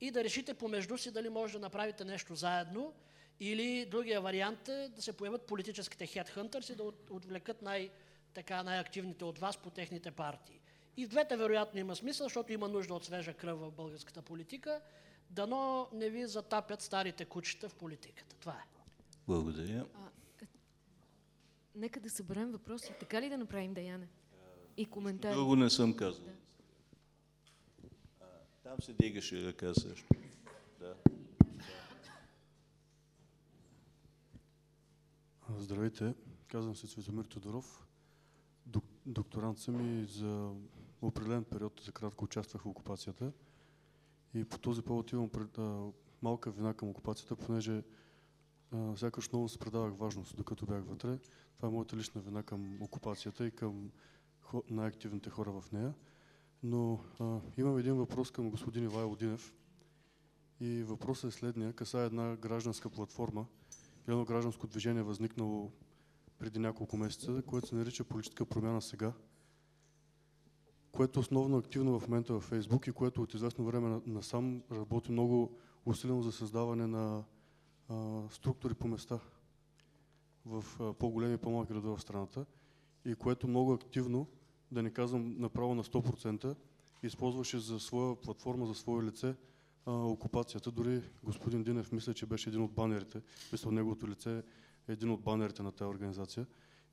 и да решите помежду си дали може да направите нещо заедно или другия вариант е да се появят политическите хедхънтърс и да от- отвлекат най- така, най-активните от вас по техните партии. И в двете вероятно има смисъл, защото има нужда от свежа кръв в българската политика. Дано не ви затапят старите кучета в политиката. Това е. Благодаря. Нека да съберем въпроси. Така ли да направим, Даяне? И коментари. Друго не съм казал. А, Там се дигаше ръка също. Да. Здравейте, казвам се Цветомир Тодоров. Док- Докторант съм и за определен период, за кратко участвах в окупацията. И по този повод имам пред, а, малка вина към окупацията, понеже а, сякаш много се предавах важност, докато бях вътре. Това е моята лична вина към окупацията и към най-активните хора в нея. Но а, имам един въпрос към господин Ивайло Динев. И въпросът е следния. Касае една гражданска платформа, едно гражданско движение, възникнало преди няколко месеца, което се нарича политическа промяна сега, което е основно активно в момента във Фейсбук и което от известно време на- насам работи много усилено за създаване на а, структури по места в по-големи и по-малки градове в страната и което много активно, да не казвам направо на 100%, използваше за своя платформа, за свое лице а, окупацията. Дори господин Динев мисля, че беше един от банерите, мисля, неговото лице е един от банерите на тази организация.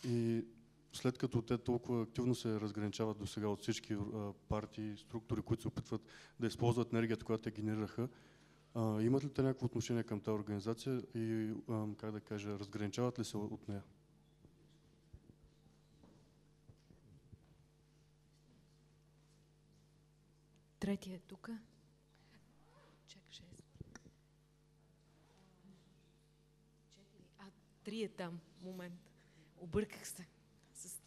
И след като те толкова активно се разграничават до сега от всички партии, структури, които се опитват да използват енергията, която те генерираха, а, имат ли те някакво отношение към тази организация и, как да кажа, разграничават ли се от нея? Третия е тук. Чакай, шест. Четири. А, три е там. Момент. Обърках се. С...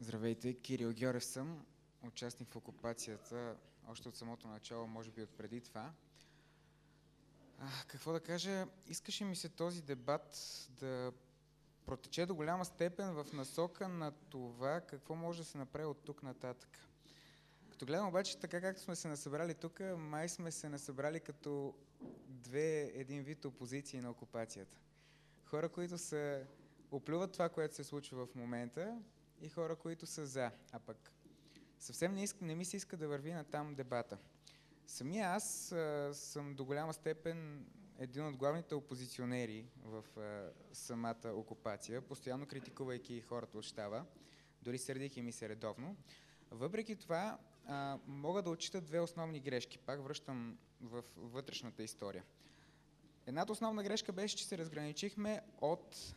Здравейте, Кирил Георгиев съм, участник в окупацията още от самото начало, може би от преди това. А, какво да кажа, искаше ми се този дебат да протече до голяма степен в насока на това какво може да се направи от тук нататък. Като гледам обаче така както сме се насъбрали тук, май сме се насъбрали като две един вид опозиции на окупацията. Хора, които са оплюват това, което се случва в момента и хора, които са за. А пък съвсем не, иска, не ми се иска да върви на там дебата. Самия аз а, съм до голяма степен един от главните опозиционери в а, самата окупация, постоянно критикувайки хората от щаба, дори сърдейки ми се редовно. Въпреки това, а, мога да отчита две основни грешки. Пак връщам в вътрешната история. Едната основна грешка беше, че се разграничихме от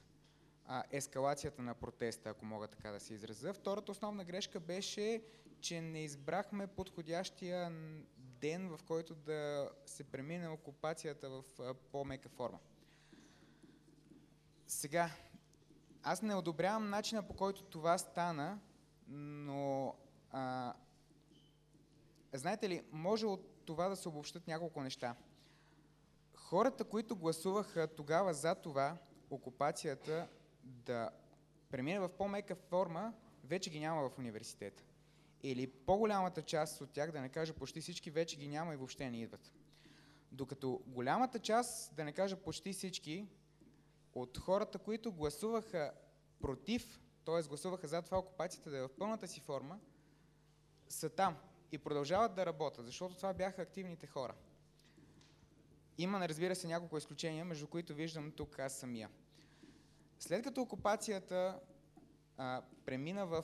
а, ескалацията на протеста, ако мога така да се изразя. Втората основна грешка беше, че не избрахме подходящия ден, в който да се премине окупацията в по-мека форма. Сега, аз не одобрявам начина по който това стана, но а, знаете ли, може от това да се обобщат няколко неща. Хората, които гласуваха тогава за това, окупацията да премине в по-мека форма, вече ги няма в университета. Или по-голямата част от тях, да не кажа почти всички, вече ги няма и въобще не идват. Докато голямата част, да не кажа почти всички, от хората, които гласуваха против, т.е. гласуваха за това окупацията да е в пълната си форма, са там и продължават да работят, защото това бяха активните хора. Има, разбира се, няколко изключения, между които виждам тук аз самия. След като окупацията а, премина в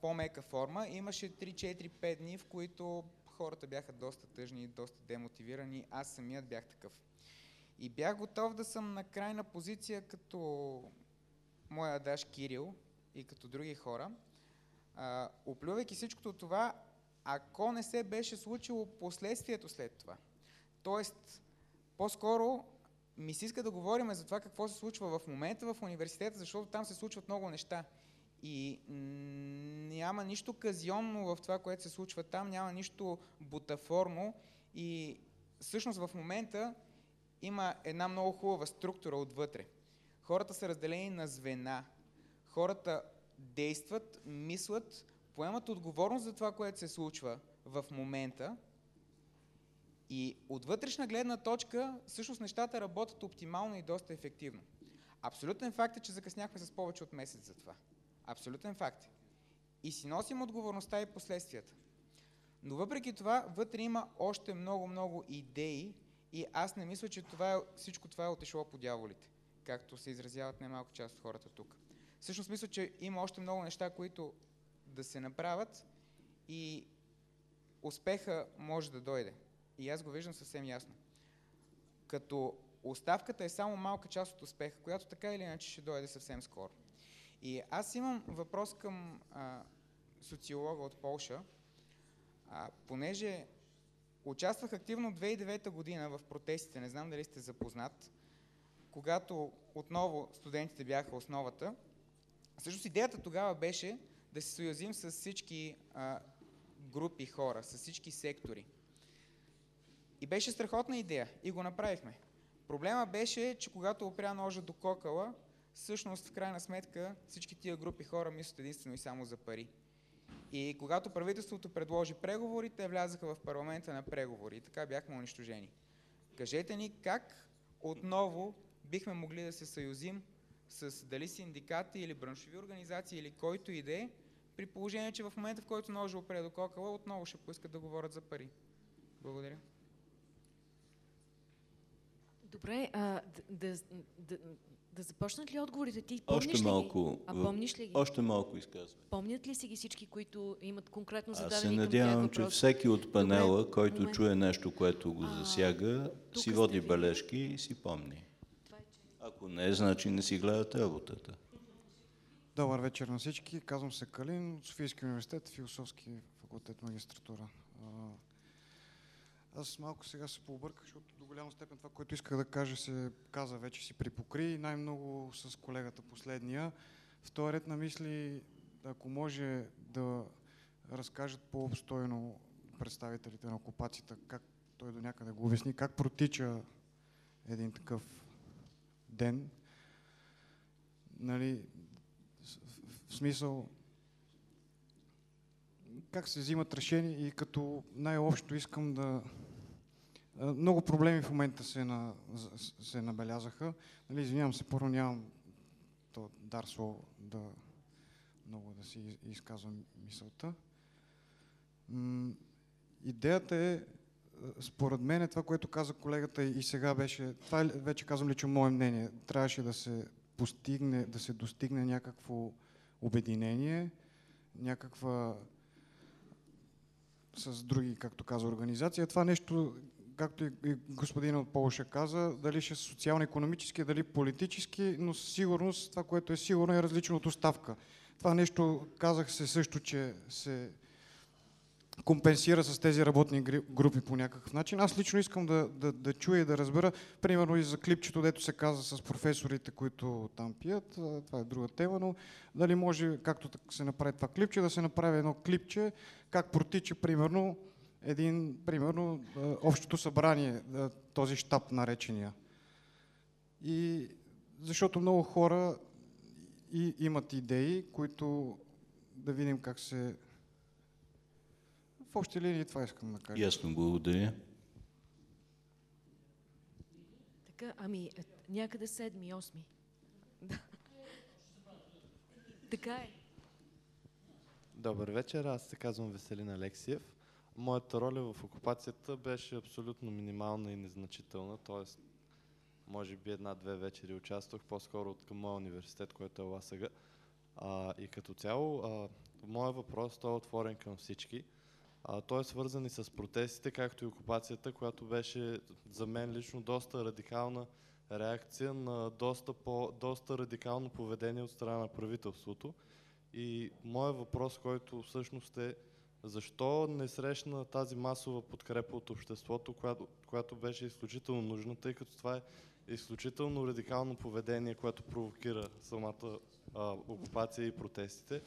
по-мека форма, имаше 3-4-5 дни, в които хората бяха доста тъжни, доста демотивирани. Аз самият бях такъв. И бях готов да съм на крайна позиция като моя Даш Кирил и като други хора, а, оплювайки всичкото това, ако не се беше случило последствието след това. Тоест, по-скоро ми се иска да говорим за това какво се случва в момента в университета, защото там се случват много неща. И няма нищо казионно в това, което се случва там, няма нищо бутафорно. И всъщност в момента има една много хубава структура отвътре. Хората са разделени на звена. Хората действат, мислят, поемат отговорност за това, което се случва в момента. И от вътрешна гледна точка, всъщност нещата работят оптимално и доста ефективно. Абсолютен факт е, че закъсняхме с повече от месец за това. Абсолютен факт. И си носим отговорността и последствията. Но въпреки това, вътре има още много-много идеи и аз не мисля, че това е, всичко това е отешло по дяволите, както се изразяват немалко част от хората тук. Всъщност мисля, че има още много неща, които да се направят и успеха може да дойде. И аз го виждам съвсем ясно. Като оставката е само малка част от успеха, която така или иначе ще дойде съвсем скоро. И аз имам въпрос към а, социолога от Полша, а, понеже участвах активно 2009 година в протестите, не знам дали сте запознат, когато отново студентите бяха основата. Всъщност идеята тогава беше да се съюзим с всички а, групи хора, с всички сектори. И беше страхотна идея и го направихме. Проблема беше, че когато опря ножа до кокала, всъщност в крайна сметка всички тия групи хора мислят единствено и само за пари. И когато правителството предложи преговори, те влязаха в парламента на преговори и така бяхме унищожени. Кажете ни как отново бихме могли да се съюзим с дали синдикати или браншови организации или който и да е, при положение, че в момента, в който ножа опре до кокала, отново ще поискат да говорят за пари. Благодаря. Добре, а, да, да, да започнат ли отговорите? Ти помниш Още ли малко. Ги? А помниш ли ги? Още малко изказване. Помнят ли си ги всички, които имат конкретно зададени Аз се надявам, че всеки от панела, Добре, който момент. чуе нещо, което го А, засяга, тук си води ви. бележки и си помни. Това е, че- Ако не, значи не си гледат работата. Добър вечер на всички. Казвам се Калин от Софийския университет, философски факултет магистратура. Аз малко сега се пообърках, защото до голяма степен това, което исках да кажа, се каза вече си припокри. Най-много с колегата последния. В този ред на мисли, ако може да разкажат по-обстойно представителите на окупацията, как той до някъде го обясни, как протича един такъв ден. Нали, в смисъл как се взимат решения и като най-общо искам да... Много проблеми в момента се, на, се набелязаха. Нали, извинявам се, първо нямам то дар слово да много да си из- изказвам мисълта. Идеята е, според мен, е това, което каза колегата и сега беше, това е, вече казвам лично мое мнение, трябваше да се постигне, да се достигне някакво обединение, някаква с други, както каза, организация. Това нещо, както и господин от Полша каза, дали ще е социално-економически, дали политически, но със сигурност това, което е сигурно, е различно от оставка. Това нещо, казах се също, че се компенсира с тези работни групи по някакъв начин. Аз лично искам да, да, да чуя и да разбера, примерно и за клипчето, дето се каза с професорите, които там пият, това е друга тема, но дали може, както се направи това клипче, да се направи едно клипче, как протича, примерно, един, примерно, общото събрание, този щаб наречения. И защото много хора и, имат идеи, които да видим как се... В общи линии това искам да кажа. Ясно, благодаря. Така, ами, е, някъде седми, осми. Да. Така е. Добър вечер, аз се казвам Веселин Алексиев. Моята роля в окупацията беше абсолютно минимална и незначителна, т.е. може би една-две вечери участвах, по-скоро от към моя университет, който е ЛАСАГА. А, и като цяло, а, моят въпрос той е отворен към всички. А, той е свързан и с протестите, както и окупацията, която беше за мен лично доста радикална реакция на доста, по, доста радикално поведение от страна на правителството. И моят въпрос, който всъщност е защо не срещна тази масова подкрепа от обществото, която, която беше изключително нужна, тъй като това е изключително радикално поведение, което провокира самата а, окупация и протестите.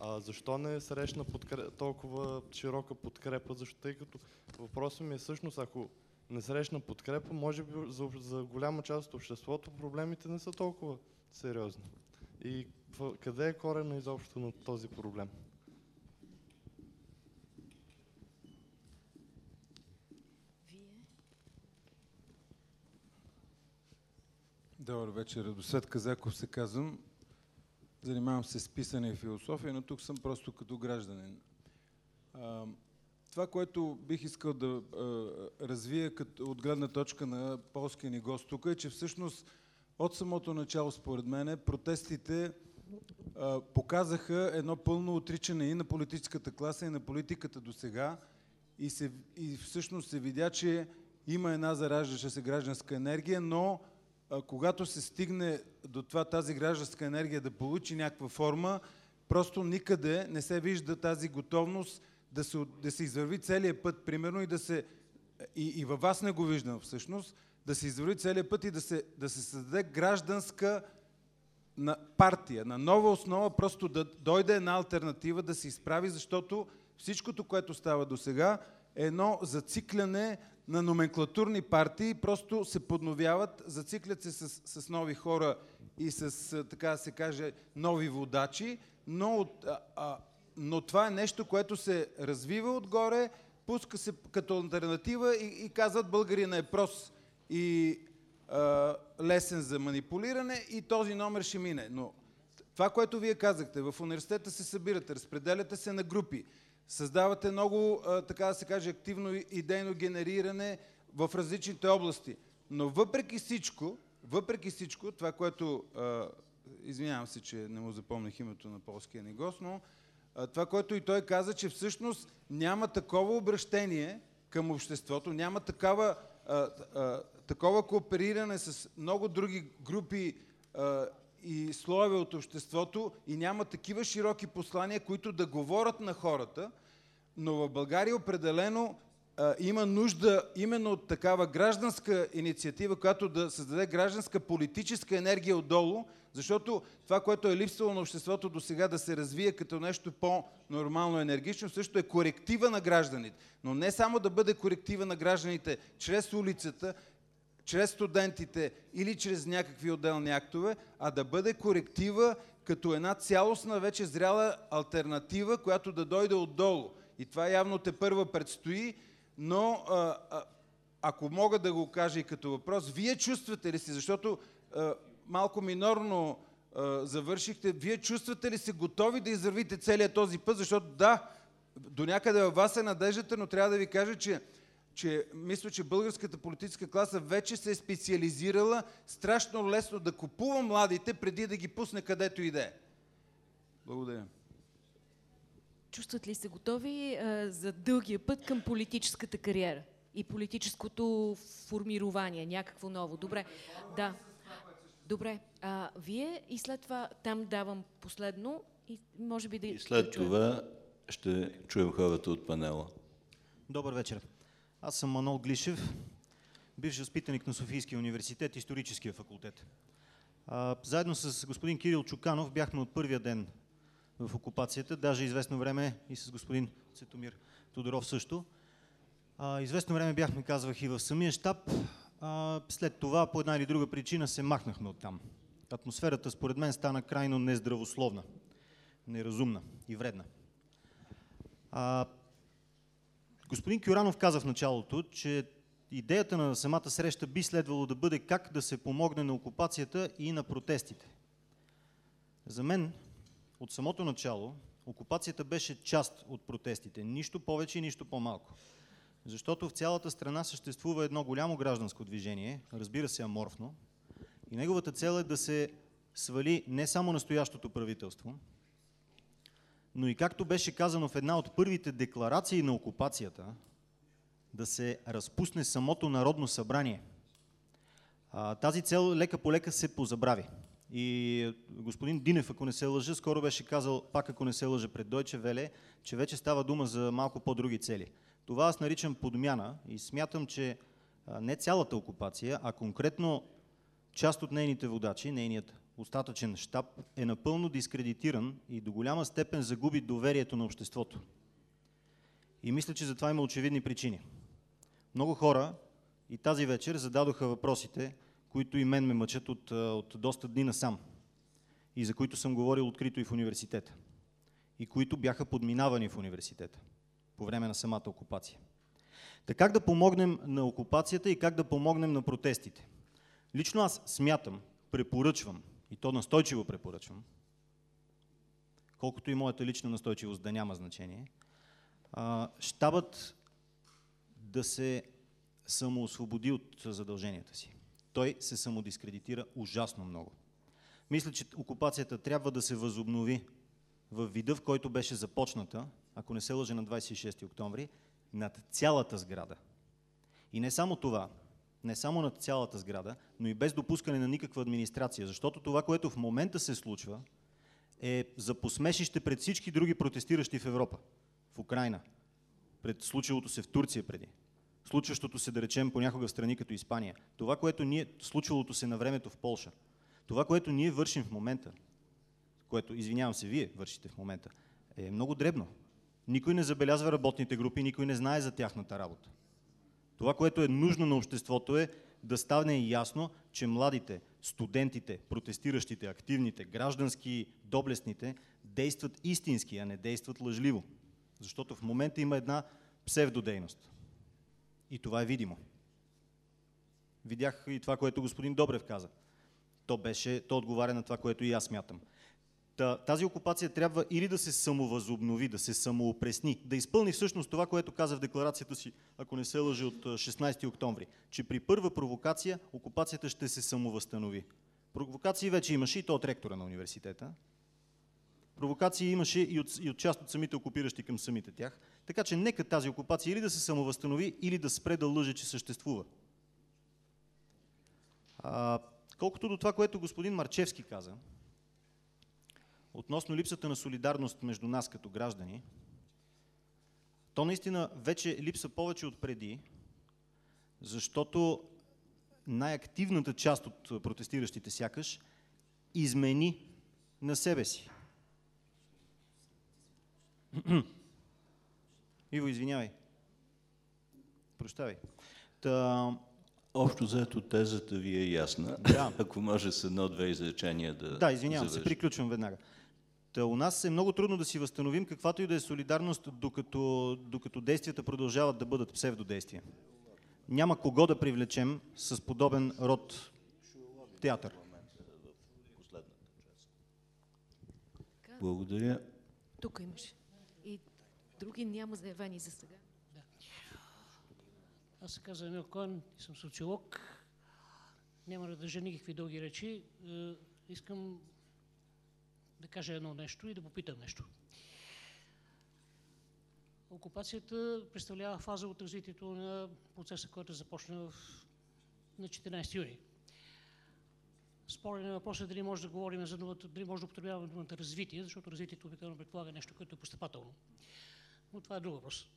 А, защо не срещна подкреп, толкова широка подкрепа? Защо, тъй като въпросът ми е всъщност, ако не срещна подкрепа, може би за, за голяма част от обществото проблемите не са толкова сериозни. И в, къде е корена изобщо на този проблем? Добър вечер. Радосвет Казаков се казвам. Занимавам се с писане и философия, но тук съм просто като гражданин. Това, което бих искал да развия като, от гледна точка на полския ни гост тук е, че всъщност от самото начало, според мен, протестите показаха едно пълно отричане и на политическата класа, и на политиката до сега. И, се, и всъщност се видя, че има една зараждаща се гражданска енергия, но когато се стигне до това тази гражданска енергия да получи някаква форма, просто никъде не се вижда тази готовност да се, да се извърви целият път, примерно, и да се. И, и във вас не го виждам всъщност, да се извърви целият път и да се, да се създаде гражданска на партия, на нова основа, просто да дойде една альтернатива, да се изправи, защото всичкото, което става до сега, е едно зацикляне на номенклатурни партии, просто се подновяват, зациклят се с, с нови хора и с, така да се каже, нови водачи, но, а, а, но това е нещо, което се развива отгоре, пуска се като альтернатива и, и казват българина е прост и а, лесен за манипулиране и този номер ще мине. Но това, което вие казахте, в университета се събирате, разпределяте се на групи, създавате много, така да се каже, активно идейно генериране в различните области. Но въпреки всичко, въпреки всичко, това, което, извинявам се, че не му запомних името на полския ни гост, но това, което и той каза, че всъщност няма такова обращение към обществото, няма такава, а, а, такова коопериране с много други групи а, и слоеве от обществото и няма такива широки послания, които да говорят на хората, но в България определено а, има нужда именно от такава гражданска инициатива, която да създаде гражданска политическа енергия отдолу, защото това, което е липсвало на обществото до сега да се развие като нещо по-нормално енергично, също е коректива на гражданите. Но не само да бъде коректива на гражданите чрез улицата, чрез студентите или чрез някакви отделни актове, а да бъде коректива като една цялостна, вече зряла альтернатива, която да дойде отдолу. И това явно те първа предстои, но а, а, ако мога да го кажа и като въпрос, вие чувствате ли си, защото а, малко минорно а, завършихте, вие чувствате ли се готови да извървите целият този път, защото да, до някъде във вас е надеждата, но трябва да ви кажа, че че мисля, че българската политическа класа вече се е специализирала страшно лесно да купува младите, преди да ги пусне където иде. Благодаря. Чувстват ли се готови а, за дългия път към политическата кариера и политическото формирование, някакво ново? Добре, да. Добре, а, вие и след това там давам последно и може би да... И след да това ще чуем хората от панела. Добър вечер. Аз съм Манол Глишев, бивш възпитаник на Софийския университет, историческия факултет. А, заедно с господин Кирил Чуканов бяхме от първия ден в окупацията, даже известно време и с господин Цетомир Тодоров също. А, известно време бяхме, казвах, и в самия щаб. А, след това, по една или друга причина, се махнахме оттам. Атмосферата, според мен, стана крайно нездравословна, неразумна и вредна. А, Господин Кюранов каза в началото, че идеята на самата среща би следвало да бъде как да се помогне на окупацията и на протестите. За мен, от самото начало, окупацията беше част от протестите. Нищо повече и нищо по-малко. Защото в цялата страна съществува едно голямо гражданско движение, разбира се аморфно, и неговата цел е да се свали не само настоящото правителство, но и както беше казано в една от първите декларации на окупацията, да се разпусне самото Народно събрание. Тази цел лека по лека се позабрави. И господин Динев, ако не се лъжа, скоро беше казал, пак ако не се лъжа пред Дойче Веле, че вече става дума за малко по-други цели. Това аз наричам подмяна и смятам, че не цялата окупация, а конкретно част от нейните водачи, нейният остатъчен щаб е напълно дискредитиран и до голяма степен загуби доверието на обществото. И мисля, че за това има очевидни причини. Много хора и тази вечер зададоха въпросите, които и мен ме мъчат от, от доста дни насам и за които съм говорил открито и в университета и които бяха подминавани в университета по време на самата окупация. Така как да помогнем на окупацията и как да помогнем на протестите? Лично аз смятам, препоръчвам, и то настойчиво препоръчвам, колкото и моята лична настойчивост да няма значение, щабът да се самоосвободи от задълженията си. Той се самодискредитира ужасно много. Мисля, че окупацията трябва да се възобнови в вида, в който беше започната, ако не се лъжа на 26 октомври, над цялата сграда. И не само това, не само над цялата сграда, но и без допускане на никаква администрация. Защото това, което в момента се случва, е за посмешище пред всички други протестиращи в Европа, в Украина, пред случилото се в Турция преди, случващото се, да речем, понякога в страни като Испания, това, което ние, случвалото се на времето в Полша, това, което ние вършим в момента, което, извинявам се, вие вършите в момента, е много дребно. Никой не забелязва работните групи, никой не знае за тяхната работа. Това, което е нужно на обществото е да стане ясно, че младите, студентите, протестиращите, активните, граждански, доблестните действат истински, а не действат лъжливо. Защото в момента има една псевдодейност. И това е видимо. Видях и това, което господин Добрев каза. То беше, то отговаря на това, което и аз мятам. Тази окупация трябва или да се самовъзобнови, да се самоопресни, да изпълни всъщност това, което каза в декларацията си, ако не се лъжи от 16 октомври, че при първа провокация окупацията ще се самовъзстанови. Провокации вече имаше и то от ректора на университета. Провокации имаше и от, и от част от самите окупиращи към самите тях. Така че нека тази окупация или да се самовъзстанови, или да спре да лъже, че съществува. А, колкото до това, което господин Марчевски каза, относно липсата на солидарност между нас като граждани, то наистина вече липса повече от преди, защото най-активната част от протестиращите сякаш измени на себе си. Иво, извинявай. Прощавай. Та... Общо заето тезата ви е ясна. Да. Ако може с едно-две изречения да Да, извинявам завърши. се, приключвам веднага. Та у нас е много трудно да си възстановим каквато и да е солидарност, докато, докато действията продължават да бъдат псевдодействия. Няма кого да привлечем с подобен род театър. Благодаря. Тук имаш. И други няма заявени за сега. Аз се казвам Емил Коен и съм социолог. Няма да държа никакви дълги речи. Е, искам да кажа едно нещо и да попитам нещо. Окупацията представлява фаза от развитието на процеса, който започна на 14 юни. Спорен е дали може да говорим за думата, дали може да употребяваме думата развитие, защото развитието обикновено предполага нещо, което е постъпателно. Но това е друг въпрос.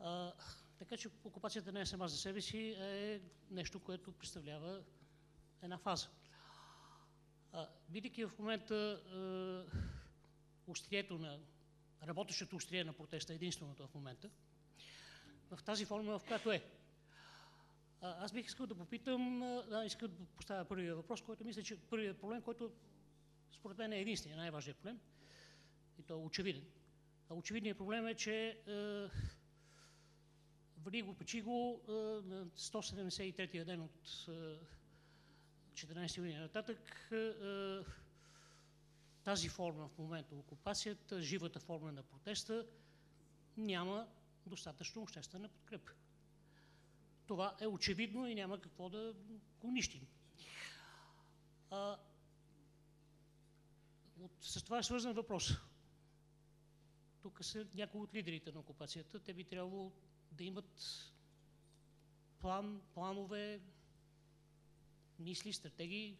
А, така че окупацията не е сама за себе си, а е нещо, което представлява една фаза. Бидейки в момента острието на работещото острие на протеста, единственото в момента, в тази форма, в която е. А, аз бих искал да попитам, а, искам да поставя първия въпрос, който мисля, че първият проблем, който според мен е единствения, най-важният проблем, и то е очевиден. А очевидният проблем е, че е, вали го, печи го е, на 173-я ден от е, 14 юни нататък е, е, тази форма в момента окупацията, живата форма на протеста, няма достатъчно обществена подкрепа. Това е очевидно и няма какво да го нищим. А, от, с това е свързан въпрос. тук са някои от лидерите на окупацията. Те би трябвало да имат план, планове, мисли, стратегии,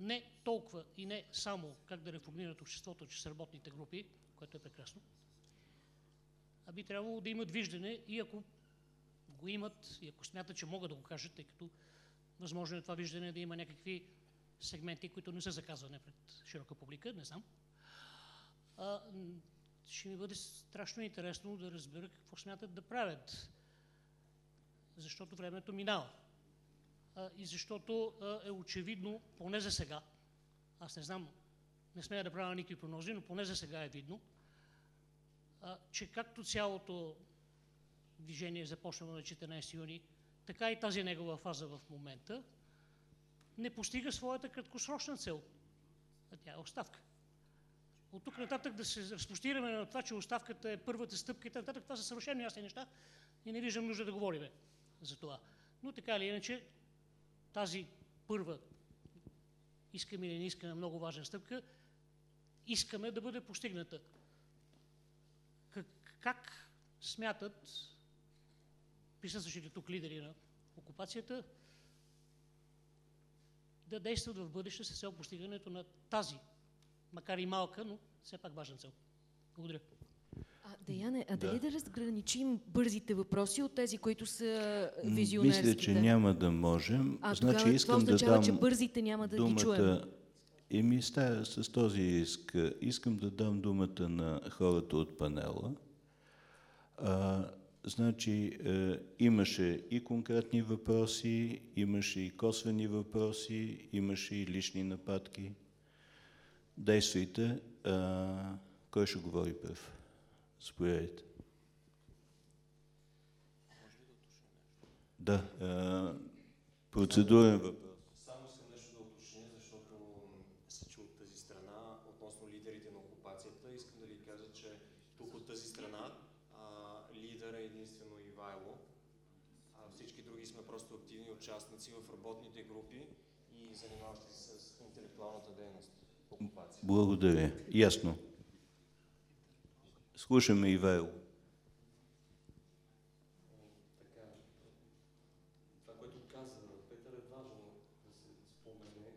не толкова и не само как да реформират обществото чрез работните групи, което е прекрасно, а би трябвало да имат виждане и ако го имат, и ако смятат, че могат да го кажат, тъй като възможно е това виждане да има някакви сегменти, които не са заказвани пред широка публика, не знам. А, ще ми бъде страшно интересно да разбера какво смятат да правят. Защото времето минава. И защото е очевидно, поне за сега, аз не знам, не смея да правя никакви прогнози, но поне за сега е видно, че както цялото движение е започнало на 14 юни, така и тази негова фаза в момента не постига своята краткосрочна цел. А тя е оставка. От тук нататък да се разпростираме на това, че оставката е първата стъпка и т.н. Това са съвършено ясни неща и не виждам нужда да говорим за това. Но така или иначе, тази първа, искаме или не искаме, много важна стъпка, искаме да бъде постигната. Как, как смятат присъстващите тук лидери на окупацията да действат в бъдеще с цел постигането на тази, макар и малка, но все пак важна цел. Благодаря. Деяне, а Да. дали да разграничим бързите въпроси от тези, които са визионерските? Мисля, че няма да можем. А значи тогава искам това означава, да че дам бързите няма да ги думата... чуем. Еми, стая с този иск. Искам да дам думата на хората от панела. А, значи, е, имаше и конкретни въпроси, имаше и косвени въпроси, имаше и лични нападки. Действайте. А, кой ще говори пръв? Заповядайте. Да, а, процедурен въпрос. Само искам нещо да уточня, защото се чу от тази страна относно лидерите на окупацията. Искам да ви кажа, че тук от тази страна а, лидер е единствено Ивайло. А всички други сме просто активни участници в работните групи и занимаващи се с интелектуалната дейност в окупация. Благодаря. Ясно. Слушаме Ивайло. Така, това, което каза Петър е важно да се спомене,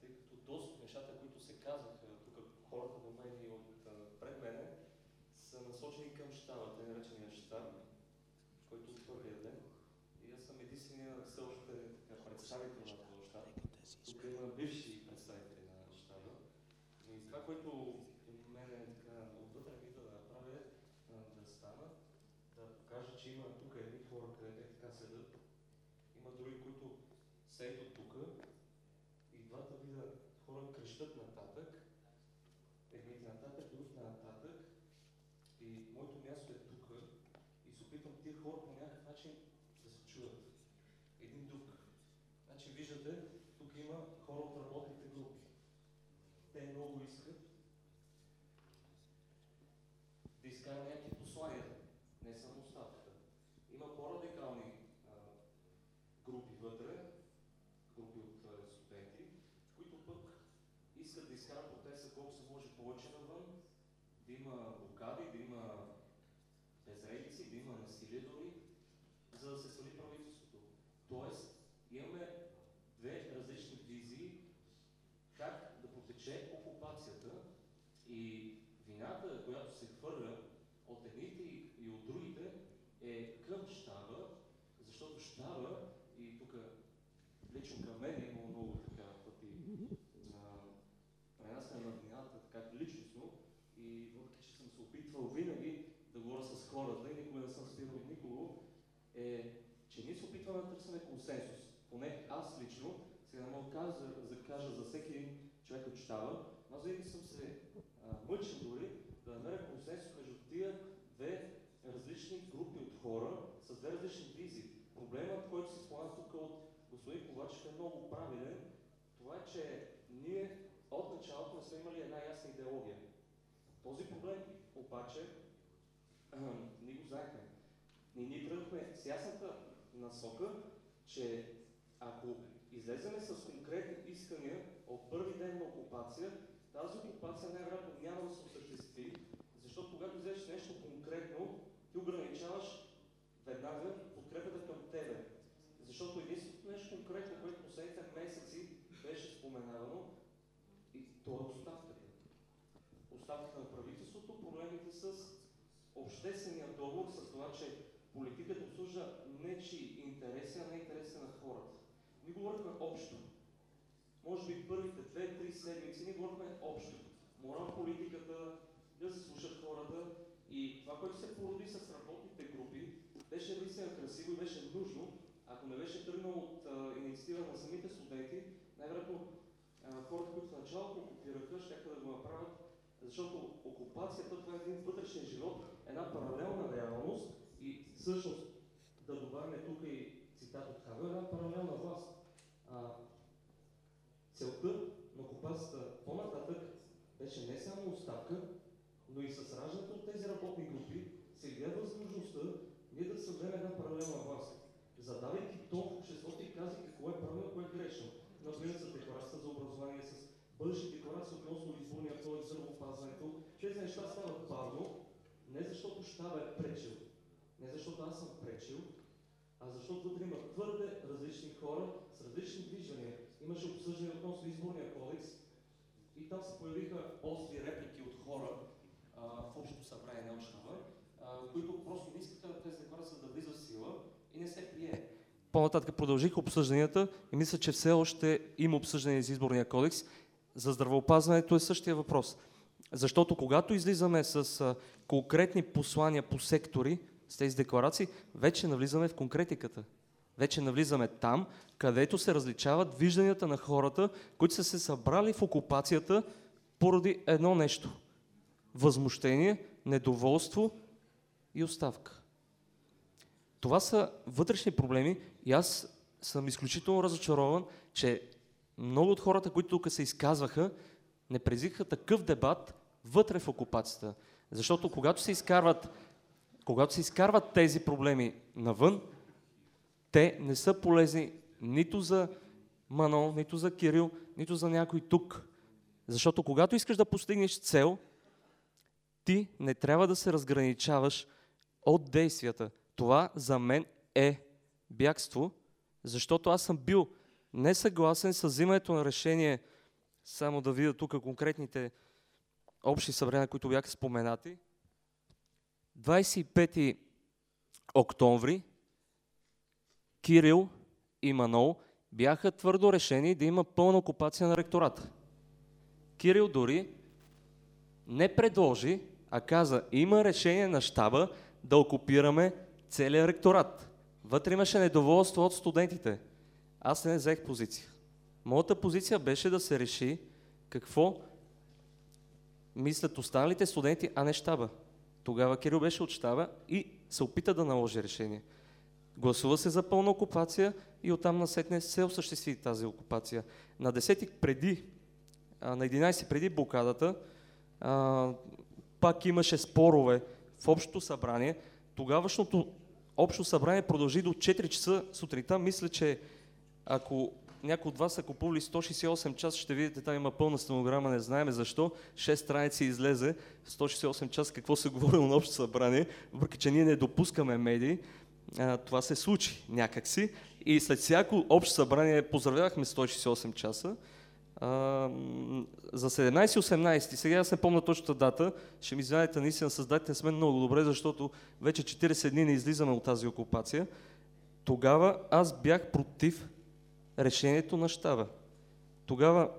тъй като доста от нещата, които се казаха тук хората до мен и от а, пред мене, са насочени към щаба, тъй наречения щаб, който от първия ден. И аз съм единствения все още така, представител на този щаб. Тук има бивши представители на щаба. И това, което мене така отвътре ми да направя, е, а, да стана, да покажа, че има тук едни хора, където е така седат. Има други, които седят тук. И двата вида хора крещат нататък. Едните нататък, другите нататък. И моето място е тук. И се опитвам тия хора по някакъв начин да се чуят. Един друг. Значи виждате, тук има хора от работните групи. Те много искат да изкарат някакви послания, не само оставката. Има по-радикални а, групи вътре, групи от а, студенти, които пък искат да изкарат протеста колко се може повече навън, да има блокади, да има безредици, да има насилие дори, за да се свали правителството. Тоест, имаме две различни визии как да протече окупацията и вината, която се хвърля от едните и и от другите е към щаба, защото щаба, и тук лично към мен е имало много така пъти а, пренасяне на вината така личностно и въпреки, че съм се опитвал винаги да говоря с хората и никога не съм спирал никого, е, че ние се опитваме да търсим консенсус. Поне аз лично, сега не мога да кажа, да кажа за всеки един човек от щаба, аз винаги съм се а, мъчил дори да намеря консенсус между тия две различни групи от хора с две различни визии. Проблемът, който се спомена тук от господин Ковачев е много правилен. Това е, че ние от началото не сме имали една ясна идеология. Този проблем обаче ние го знаехме. И ние тръгнахме с ясната насока, че ако излеземе с конкретни искания от първи ден на окупация, тази окупация най-вероятно няма да се осъществи, Защото когато вземеш нещо конкретно, ти ограничаваш веднага подкрепата към тебе. Защото единственото нещо конкретно, което последните месеци беше споменавано, и то е оставката. Оставката на правителството, проблемите с обществения договор, с това, че политиката обслужва нечи интереси, а не интереси на хората. Ние говорихме общо. Може би първите две-три седмици ние говорихме общо. Морал политиката, да се слушат хората и това, което се породи с работните групи, беше наистина красиво и беше нужно. Ако не беше тръгнало от инициатива на самите студенти, най-вероятно хората, които в началото окупираха, ще да го направят, защото окупацията това е един вътрешен живот, една паралелна реалност всъщност да добавим тук и цитат от Хавел, една паралелна власт. А, целта на окупацията по-нататък беше не само оставка, но и с раждането от тези работни групи се гледа възможността ние да създадем една паралелна власт, задавайки тон в обществото и казвайки какво е правилно, какво е грешно. Например, с декларацията за образование, с бъдещи декларации относно изборния кодекс здравеопазването. Тези неща стават бавно, не защото щаба е пречил, не защото аз съм пречил, а защото вътре има твърде различни хора с различни виждания. Имаше обсъждане относно изборния кодекс и там се появиха остри реплики от хора а, в общото събрание на Общава, които просто не искаха тези декларации да влизат в сила и не се прие. По-нататък продължиха обсъжданията и мисля, че все още има обсъждане за изборния кодекс. За здравеопазването е същия въпрос. Защото когато излизаме с конкретни послания по сектори, с тези декларации, вече навлизаме в конкретиката. Вече навлизаме там, където се различават вижданията на хората, които са се събрали в окупацията поради едно нещо. Възмущение, недоволство и оставка. Това са вътрешни проблеми и аз съм изключително разочарован, че много от хората, които тук се изказваха, не презиха такъв дебат вътре в окупацията. Защото когато се изкарват, когато се изкарват тези проблеми навън, те не са полезни нито за Манол, нито за Кирил, нито за някой тук. Защото когато искаш да постигнеш цел, ти не трябва да се разграничаваш от действията. Това за мен е бягство, защото аз съм бил несъгласен с взимането на решение, само да видя тук конкретните общи събрания, които бяха споменати. 25 октомври Кирил и Манол бяха твърдо решени да има пълна окупация на ректората. Кирил дори не предложи, а каза, има решение на щаба да окупираме целият ректорат. Вътре имаше недоволство от студентите. Аз не взех позиция. Моята позиция беше да се реши какво мислят останалите студенти, а не щаба. Тогава Кирил беше от щаба и се опита да наложи решение. Гласува се за пълна окупация и оттам насетне се осъществи тази окупация. На 10 преди, на 11 преди блокадата, пак имаше спорове в общото събрание. Тогавашното общо събрание продължи до 4 часа сутринта. Мисля, че ако някои от вас са купували 168 часа, ще видите, там има пълна стенограма, не знаеме защо. 6 страници излезе, 168 часа какво се говорило на общо събрание, въпреки че ние не допускаме медии. А, това се случи някакси. И след всяко общо събрание поздравявахме 168 часа. А, за 17-18, сега аз не помня точната дата, ще ми извинете, наистина създадете с мен много добре, защото вече 40 дни не излизаме от тази окупация. Тогава аз бях против решението на щаба. Тогава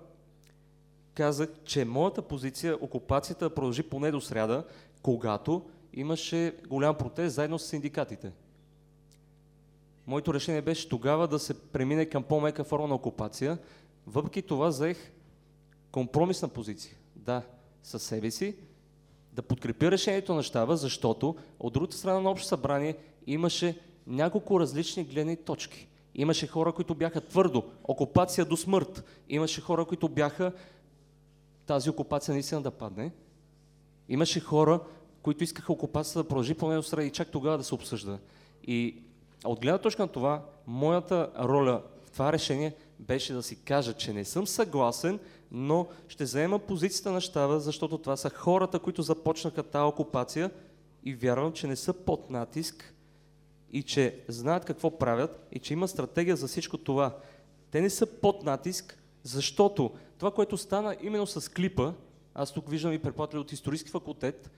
казах, че моята позиция, окупацията продължи поне до сряда, когато имаше голям протест заедно с синдикатите. Моето решение беше тогава да се премине към по-мека форма на окупация. Въпреки това заех компромисна позиция. Да, със себе си, да подкрепя решението на щаба, защото от другата страна на общо събрание имаше няколко различни гледни точки. Имаше хора, които бяха твърдо, окупация до смърт. Имаше хора, които бяха тази окупация наистина да падне. Имаше хора, които искаха окупацията да продължи поне до и чак тогава да се обсъжда. И от гледна точка на това, моята роля в това решение беше да си кажа, че не съм съгласен, но ще заема позицията на щаба, защото това са хората, които започнаха тази окупация и вярвам, че не са под натиск и че знаят какво правят и че има стратегия за всичко това. Те не са под натиск, защото това, което стана именно с клипа, аз тук виждам и преподаватели от исторически факултет,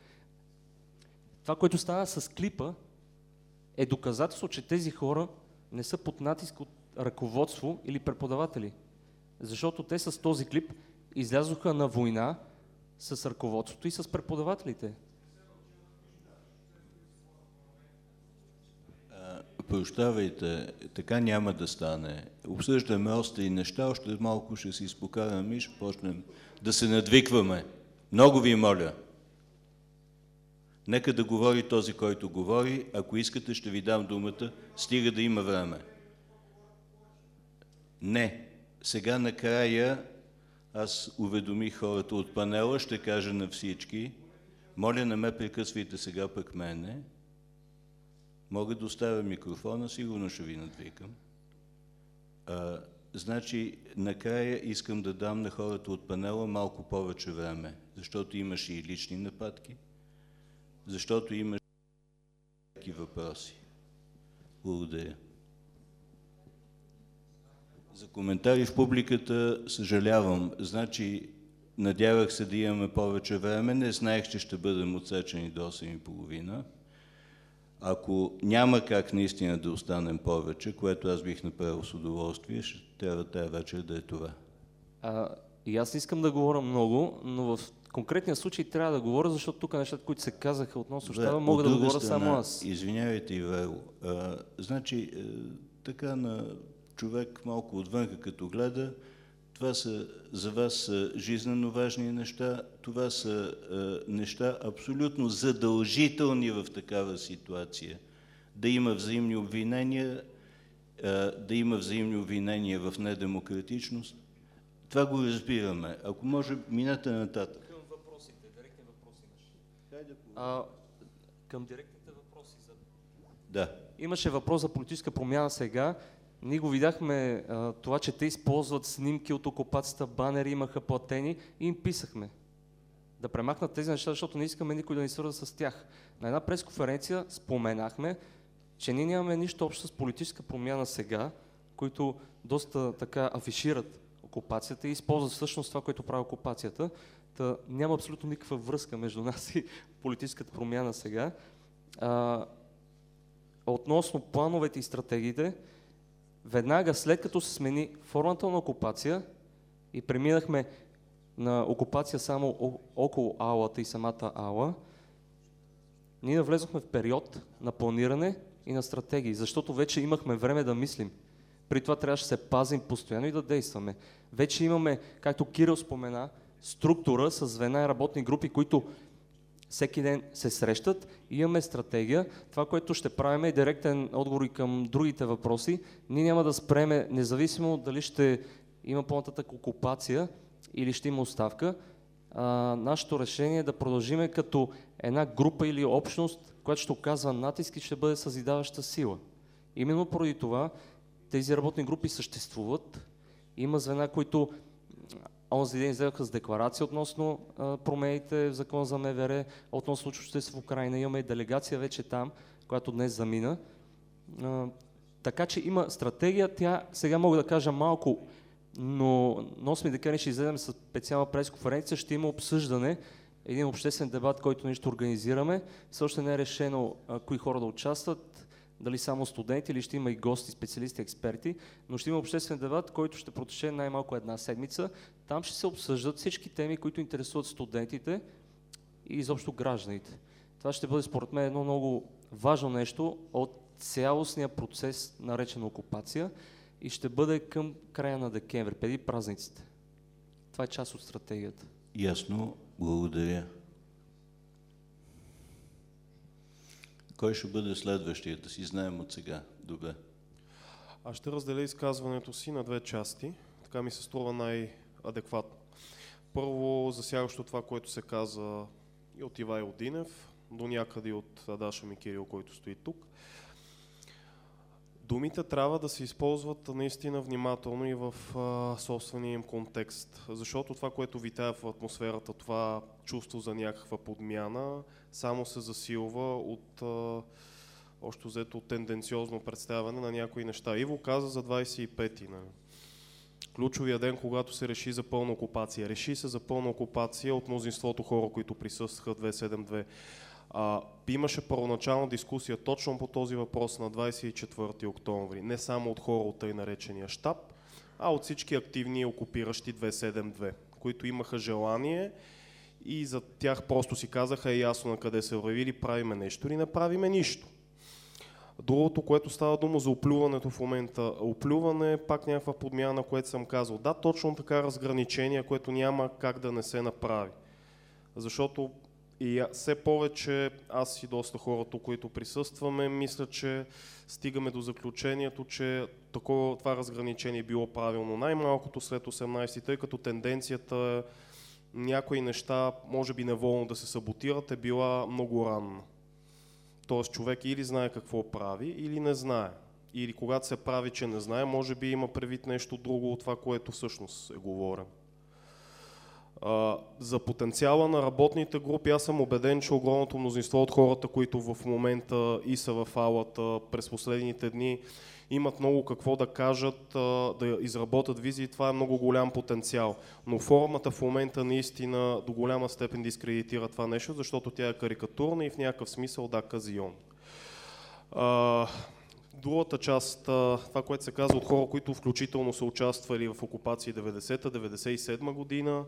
това, което стана с клипа, е доказателство, че тези хора не са под натиск от ръководство или преподаватели. Защото те с този клип излязоха на война с ръководството и с преподавателите. Прощавайте, така няма да стане. Обсъждаме остри неща, още малко ще си изпокараме и ще почнем да се надвикваме. Много ви моля. Нека да говори този, който говори. Ако искате, ще ви дам думата. Стига да има време. Не. Сега накрая аз уведомих хората от панела, ще кажа на всички. Моля, не ме прекъсвайте сега пък мене. Мога да оставя микрофона, сигурно ще ви надвикам. А, значи, накрая искам да дам на хората от панела малко повече време, защото имаше и лични нападки, защото имаше и въпроси. Благодаря. За коментари в публиката съжалявам. Значи, надявах се да имаме повече време. Не знаех, че ще бъдем отсечени до 8.30. Ако няма как наистина да останем повече, което аз бих направил с удоволствие, ще трябва тази вечер да е това. А, и аз искам да говоря много, но в конкретния случай трябва да говоря, защото тук нещата, които се казаха относно щаба, мога да говоря страна, само аз. Извинявайте, Ивайло. А, значи, е, така на човек малко отвън, като гледа, това са за вас жизненно важни неща, това са е, неща абсолютно задължителни в такава ситуация. Да има взаимни обвинения, е, да има взаимни обвинения в недемократичност. Това го разбираме. Ако може, минете нататък. Към въпросите, директни въпроси имаш. А, към директните въпроси. За... Да. Имаше въпрос за политическа промяна сега. Ние го видяхме а, това, че те използват снимки от окупацията, банери имаха платени и им писахме. Да премахнат тези неща, защото не искаме никой да ни свърза с тях. На една пресконференция споменахме, че ние нямаме нищо общо с политическа промяна сега, които доста така афишират окупацията и използват всъщност това, което прави окупацията. Та няма абсолютно никаква връзка между нас и политическата промяна сега. А, относно плановете и стратегиите, веднага след като се смени формата на окупация и преминахме на окупация само около аулата и самата аула, ние навлезохме в период на планиране и на стратегии, защото вече имахме време да мислим. При това трябваше да се пазим постоянно и да действаме. Вече имаме, както Кирил спомена, структура с звена и работни групи, които всеки ден се срещат и имаме стратегия. Това, което ще правим е директен отговор и към другите въпроси. Ние няма да спреме, независимо дали ще има по-нататък окупация или ще има оставка. А, нашето решение е да продължиме като една група или общност, която ще оказва натиск и ще бъде съзидаваща сила. Именно поради това тези работни групи съществуват. Има звена, които Онзи ден излезаха с декларация относно а, промените в закон за МВР, относно случващите се в Украина. Имаме и делегация вече там, която днес замина. А, така че има стратегия, тя сега мога да кажа малко, но на 8 декември ще излезем с специална пресконференция, ще има обсъждане, един обществен дебат, който ние ще организираме. Още не е решено а, кои хора да участват дали само студенти или ще има и гости, специалисти, експерти, но ще има обществен дебат, който ще протече най-малко една седмица. Там ще се обсъждат всички теми, които интересуват студентите и изобщо гражданите. Това ще бъде според мен едно много важно нещо от цялостния процес, наречен окупация и ще бъде към края на декември, преди празниците. Това е част от стратегията. Ясно, благодаря. Кой ще бъде следващия, да си знаем от сега? Добре. Аз ще разделя изказването си на две части. Така ми се струва най-адекватно. Първо, засягащо това, което се каза и от Ивай Динев, до някъде от Адаша Микирил, който стои тук. Думите трябва да се използват наистина внимателно и в а, собствения им контекст, защото това, което витае в атмосферата, това чувство за някаква подмяна, само се засилва от а, още взето тенденциозно представяне на някои неща. Иво каза за 25-ти. Нали? Ключовия ден, когато се реши за пълна окупация. Реши се за пълна окупация от мнозинството хора, които присъстваха в 272. А, имаше първоначална дискусия точно по този въпрос на 24 октомври. Не само от хора от тъй наречения щаб, а от всички активни окупиращи 272, които имаха желание и за тях просто си казаха е ясно на къде се вървили, правиме нещо или не правиме нищо. Другото, което става дума за оплюването в момента. Оплюване е пак някаква подмяна, което съм казал. Да, точно така разграничение, което няма как да не се направи. Защото и все повече аз и доста хората, които присъстваме, мисля, че стигаме до заключението, че такова, това разграничение е било правилно. Най-малкото след 18, тъй като тенденцията някои неща, може би неволно да се саботират, е била много ранна. Тоест човек или знае какво прави, или не знае. Или когато се прави, че не знае, може би има предвид нещо друго от това, което всъщност е За потенциала на работните групи аз съм убеден, че огромното мнозинство от хората, които в момента и са в алата през последните дни, имат много какво да кажат, да изработят визии. Това е много голям потенциал. Но формата в момента наистина до голяма степен дискредитира това нещо, защото тя е карикатурна и в някакъв смисъл да казион. Другата част, това, което се казва от хора, които включително са участвали в окупации 90-97 година,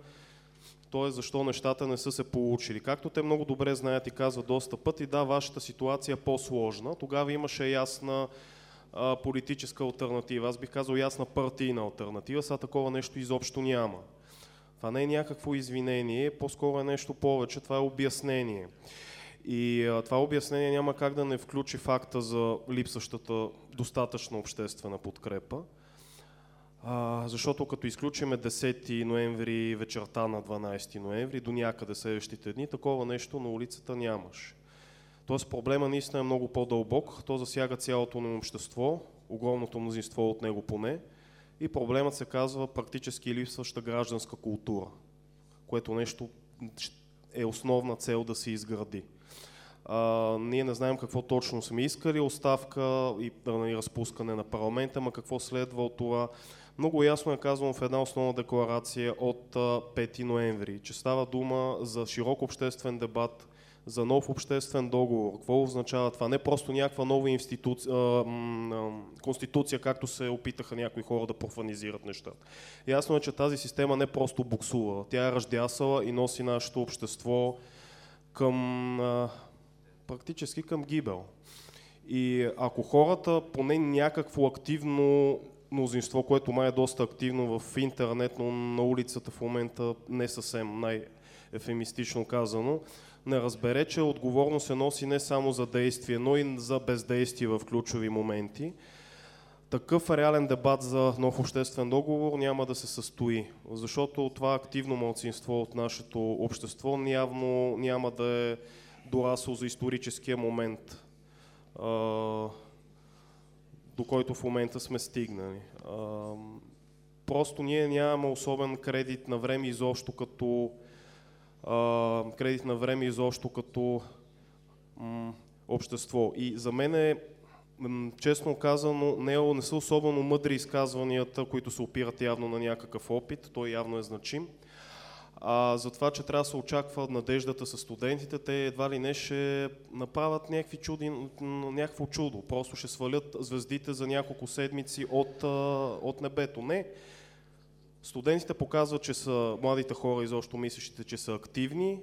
т.е. защо нещата не са се получили. Както те много добре знаят и казват доста пъти, да, вашата ситуация е по-сложна. Тогава имаше ясна а, политическа альтернатива. Аз бих казал ясна партийна альтернатива, сега такова нещо изобщо няма. Това не е някакво извинение, по-скоро е нещо повече, това е обяснение. И а, това обяснение няма как да не включи факта за липсващата достатъчна обществена подкрепа. А, защото като изключиме 10 ноември вечерта на 12 ноември до някъде следващите дни, такова нещо на улицата нямаше. Тоест проблема наистина е много по-дълбок, то засяга цялото ни общество, огромното мнозинство от него поне, и проблемът се казва практически липсваща гражданска култура, което нещо е основна цел да се изгради. А, ние не знаем какво точно сме искали, оставка и нали, разпускане на парламента, ма какво следва от това. Много ясно е казано в една основна декларация от 5 ноември, че става дума за широк обществен дебат, за нов обществен договор. Какво означава това? Не просто някаква нова институция, конституция, както се опитаха някои хора да профанизират нещата. Ясно е, че тази система не просто буксува. Тя е ръждясала и носи нашето общество към практически към гибел. И ако хората поне някакво активно мнозинство, което май е доста активно в интернет, но на улицата в момента не съвсем най-ефемистично казано, не разбере, че отговорност се носи не само за действие, но и за бездействие в ключови моменти. Такъв реален дебат за нов обществен договор няма да се състои, защото това активно младсинство от нашето общество явно няма да е дорасло за историческия момент до който в момента сме стигнали. Просто ние нямаме особен кредит на време изобщо като кредит на време изобщо като общество. И за мен е, честно казано, не, не са особено мъдри изказванията, които се опират явно на някакъв опит, той явно е значим а, за това, че трябва да се очаква надеждата с студентите, те едва ли не ще направят някакви чуди, някакво чудо. Просто ще свалят звездите за няколко седмици от, от небето. Не. Студентите показват, че са младите хора, изобщо мислещите, че са активни,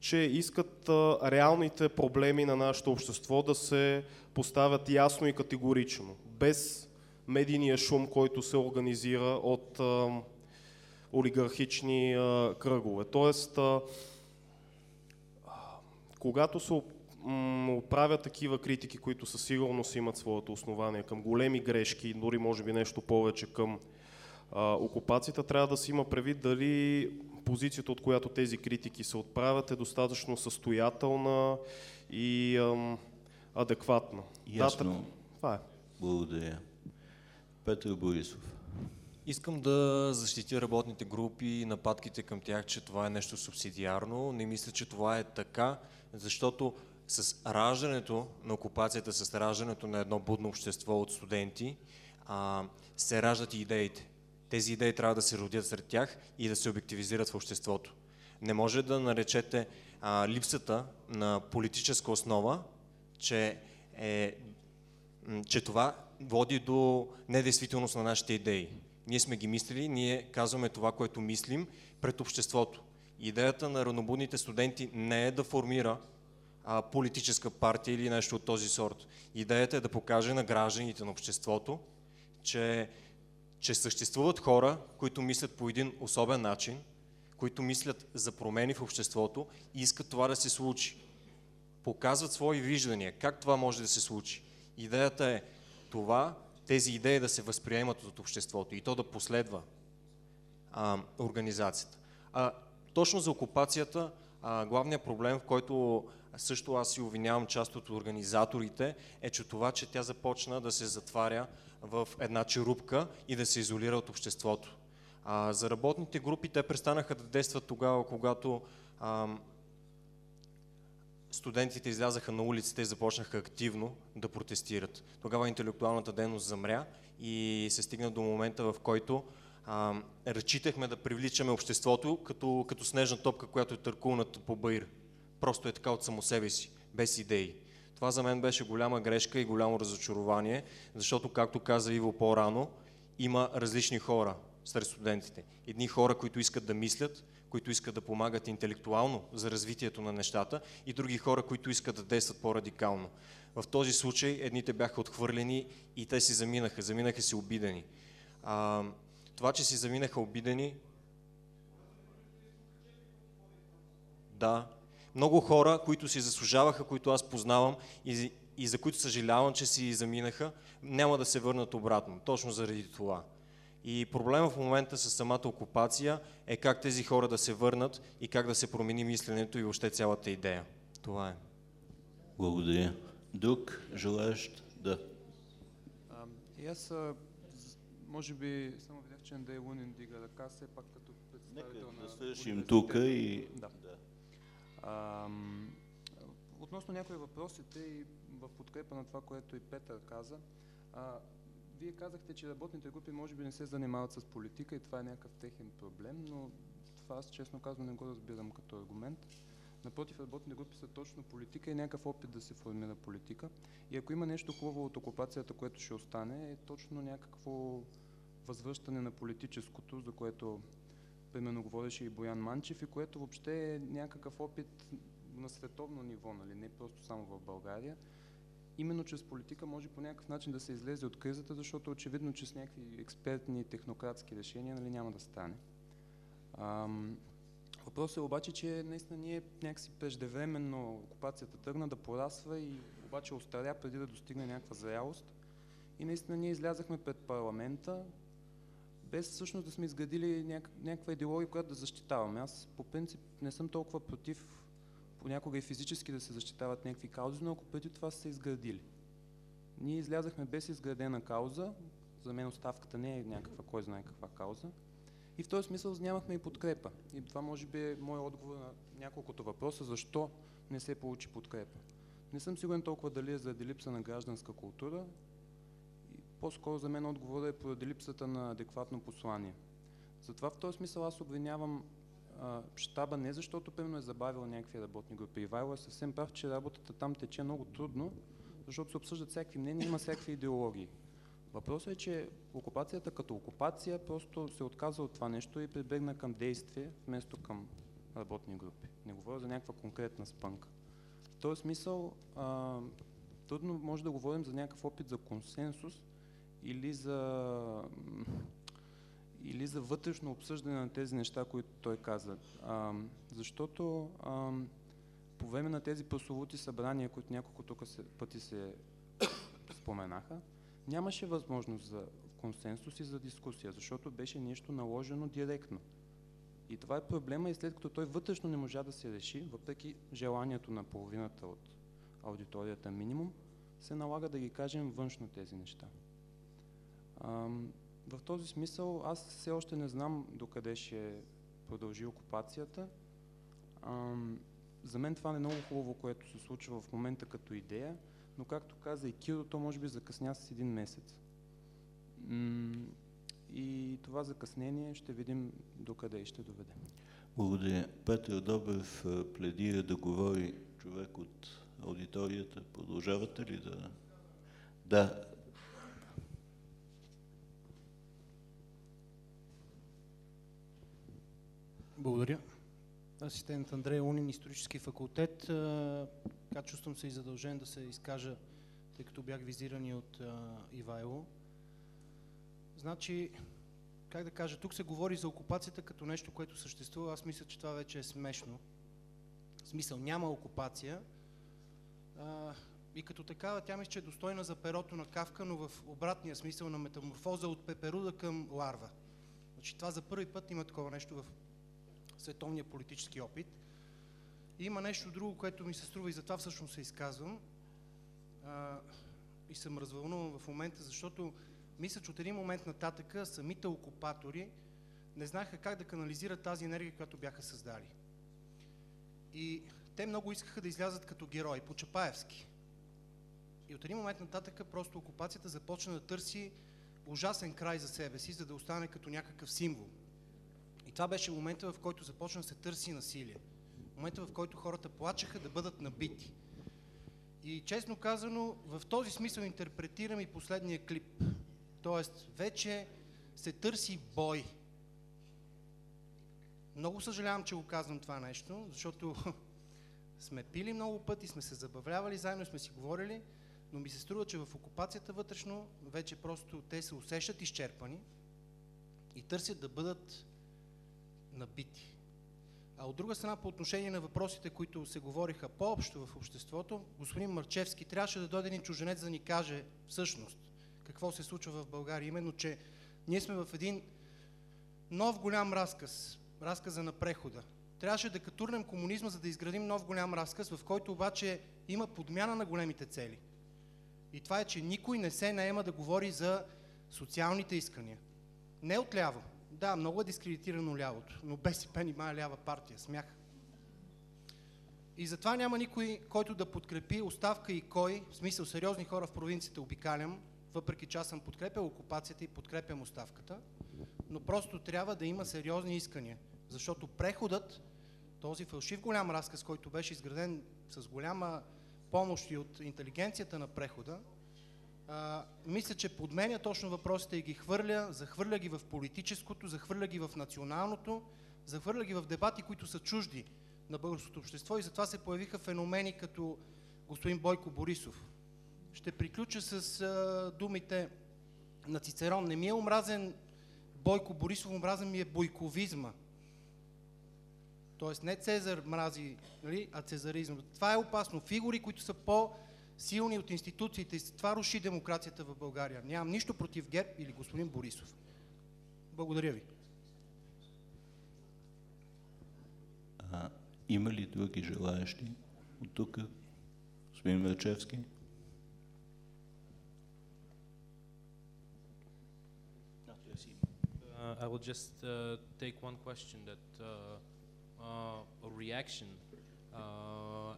че искат реалните проблеми на нашето общество да се поставят ясно и категорично, без медийния шум, който се организира от олигархични а, кръгове. Тоест, а, когато се отправят такива критики, които със сигурност имат своето основание към големи грешки, дори може би нещо повече към а, окупацията, трябва да се има предвид дали позицията, от която тези критики се отправят, е достатъчно състоятелна и ам, адекватна. Ясно. Да, това е. Благодаря. Петър Борисов. Искам да защитя работните групи и нападките към тях, че това е нещо субсидиарно. Не мисля, че това е така, защото с раждането на окупацията, с раждането на едно будно общество от студенти, а, се раждат и идеите. Тези идеи трябва да се родят сред тях и да се обективизират в обществото. Не може да наречете а, липсата на политическа основа, че, е, че това води до недействителност на нашите идеи. Ние сме ги мислили, ние казваме това, което мислим пред обществото. Идеята на равнобудните студенти не е да формира а, политическа партия или нещо от този сорт. Идеята е да покаже на гражданите на обществото, че, че съществуват хора, които мислят по един особен начин, които мислят за промени в обществото и искат това да се случи. Показват свои виждания, как това може да се случи. Идеята е това, тези идеи да се възприемат от обществото и то да последва а, организацията. А, точно за окупацията, а, главният проблем, в който също аз си обвинявам част от организаторите, е, че това, че тя започна да се затваря в една черупка и да се изолира от обществото. А, за работните групи те престанаха да действат тогава, когато студентите излязаха на улиците и започнаха активно да протестират. Тогава интелектуалната дейност замря и се стигна до момента, в който а, разчитахме да привличаме обществото като, като снежна топка, която е търкулната по бъйр. Просто е така от само себе си, без идеи. Това за мен беше голяма грешка и голямо разочарование, защото, както каза Иво по-рано, има различни хора сред студентите. Едни хора, които искат да мислят, които искат да помагат интелектуално за развитието на нещата и други хора, които искат да действат по-радикално. В този случай едните бяха отхвърлени и те си заминаха, заминаха си обидени. А, това, че си заминаха обидени, да, много хора, които си заслужаваха, които аз познавам и, и за които съжалявам, че си заминаха, няма да се върнат обратно. Точно заради това. И проблема в момента с самата окупация е как тези хора да се върнат и как да се промени мисленето и въобще цялата идея. Това е. Благодаря. Друг желаящ? Да. А, и аз, а, може би, само видях, че Андрей Лунин дига ръка, все пак като представител Нека на... да свършим университета. тук и... Да. А, относно някои въпросите и в подкрепа на това, което и Петър каза, а, вие казахте, че работните групи може би не се занимават с политика и това е някакъв техен проблем, но това аз честно казвам не го разбирам като аргумент. Напротив, работните групи са точно политика и някакъв опит да се формира политика. И ако има нещо хубаво от окупацията, което ще остане, е точно някакво възвръщане на политическото, за което примерно говореше и Боян Манчев, и което въобще е някакъв опит на световно ниво, нали? не просто само в България. Именно чрез политика може по някакъв начин да се излезе от кризата, защото очевидно, че с някакви експертни технократски решения нали, няма да стане. Ам, въпросът е обаче, че наистина ние някакси преждевременно окупацията тръгна да порасва и обаче остаря преди да достигне някаква зрялост. И наистина ние излязахме пред парламента, без всъщност да сме изградили няк... някаква идеология, която да защитаваме. Аз по принцип не съм толкова против понякога и физически да се защитават някакви каузи, но ако преди това са се изградили. Ние излязахме без изградена кауза, за мен оставката не е някаква, кой знае каква кауза. И в този смисъл нямахме и подкрепа. И това може би е мой отговор на няколкото въпроса, защо не се получи подкрепа. Не съм сигурен толкова дали е заради липса на гражданска култура, по-скоро за мен отговорът е поради липсата на адекватно послание. Затова в този смисъл аз обвинявам щаба не защото примерно е забавил някакви работни групи. Ивайло е съвсем прав, че работата там тече много трудно, защото се обсъждат всякакви мнения, има всякакви идеологии. Въпросът е, че окупацията като окупация просто се отказа от това нещо и прибегна към действие, вместо към работни групи. Не говоря за някаква конкретна спънка. В този смисъл а, трудно може да говорим за някакъв опит за консенсус или за или за вътрешно обсъждане на тези неща, които той каза. А, защото а, по време на тези прословути събрания, които няколко тук се, пъти се споменаха, нямаше възможност за консенсус и за дискусия, защото беше нещо наложено директно. И това е проблема и след като той вътрешно не можа да се реши, въпреки желанието на половината от аудиторията минимум, се налага да ги кажем външно тези неща. Ам, в този смисъл аз все още не знам докъде ще продължи окупацията. За мен това не е много хубаво, което се случва в момента като идея, но както каза и Кирил, то може би закъсня с един месец. И това закъснение ще видим докъде и ще доведе. Благодаря. Петър Добрев пледира да говори човек от аудиторията. Продължавате ли да... Да. Благодаря. Асистент Андрей Лунин, исторически факултет. Така чувствам се и задължен да се изкажа, тъй като бях визиран и от Ивайло. Значи, как да кажа, тук се говори за окупацията като нещо, което съществува. Аз мисля, че това вече е смешно. В смисъл, няма окупация. И като такава тя мисля, че е достойна за перото на Кавка, но в обратния смисъл на метаморфоза от пеперуда към ларва. Значи това за първи път има такова нещо в световния политически опит. И има нещо друго, което ми се струва и затова всъщност се изказвам. А, и съм развълнуван в момента, защото мисля, че от един момент нататъка самите окупатори не знаеха как да канализират тази енергия, която бяха създали. И те много искаха да излязат като герои, по Чапаевски. И от един момент нататък просто окупацията започна да търси ужасен край за себе си, за да остане като някакъв символ. Това беше момента, в който започна да се търси насилие. Момента, в който хората плачеха да бъдат набити. И честно казано, в този смисъл интерпретирам и последния клип. Тоест, вече се търси бой. Много съжалявам, че го казвам това нещо, защото сме пили много пъти, сме се забавлявали заедно, сме си говорили, но ми се струва, че в окупацията вътрешно вече просто те се усещат изчерпани и търсят да бъдат набити. А от друга страна, по отношение на въпросите, които се говориха по-общо в обществото, господин Марчевски трябваше да дойде един чуженец да ни каже всъщност какво се случва в България. Именно, че ние сме в един нов голям разказ, разказа на прехода. Трябваше да катурнем комунизма, за да изградим нов голям разказ, в който обаче има подмяна на големите цели. И това е, че никой не се наема да говори за социалните искания. Не отляво. Да, много е дискредитирано лявото, но БСП нима е лява партия. Смях. И затова няма никой, който да подкрепи оставка и кой, в смисъл сериозни хора в провинцията обикалям, въпреки че аз съм подкрепял окупацията и подкрепям оставката, но просто трябва да има сериозни искания. Защото преходът, този фалшив голям разказ, който беше изграден с голяма помощ и от интелигенцията на прехода, а, мисля, че подменя точно въпросите и ги хвърля, захвърля ги в политическото, захвърля ги в националното, захвърля ги в дебати, които са чужди на българското общество и затова се появиха феномени като господин Бойко Борисов. Ще приключа с а, думите на Цицерон. Не ми е омразен Бойко Борисов, омразен ми е бойковизма. Тоест не Цезар мрази, нали, а цезаризм. Това е опасно. Фигури, които са по-силни от институциите, това руши демокрацията в България. Нямам нищо против ГЕРБ или господин Борисов. Благодаря ви. А, има ли други желаящи от тук? Господин Мърчевски? Uh, I will just uh, take one question that uh, uh, a reaction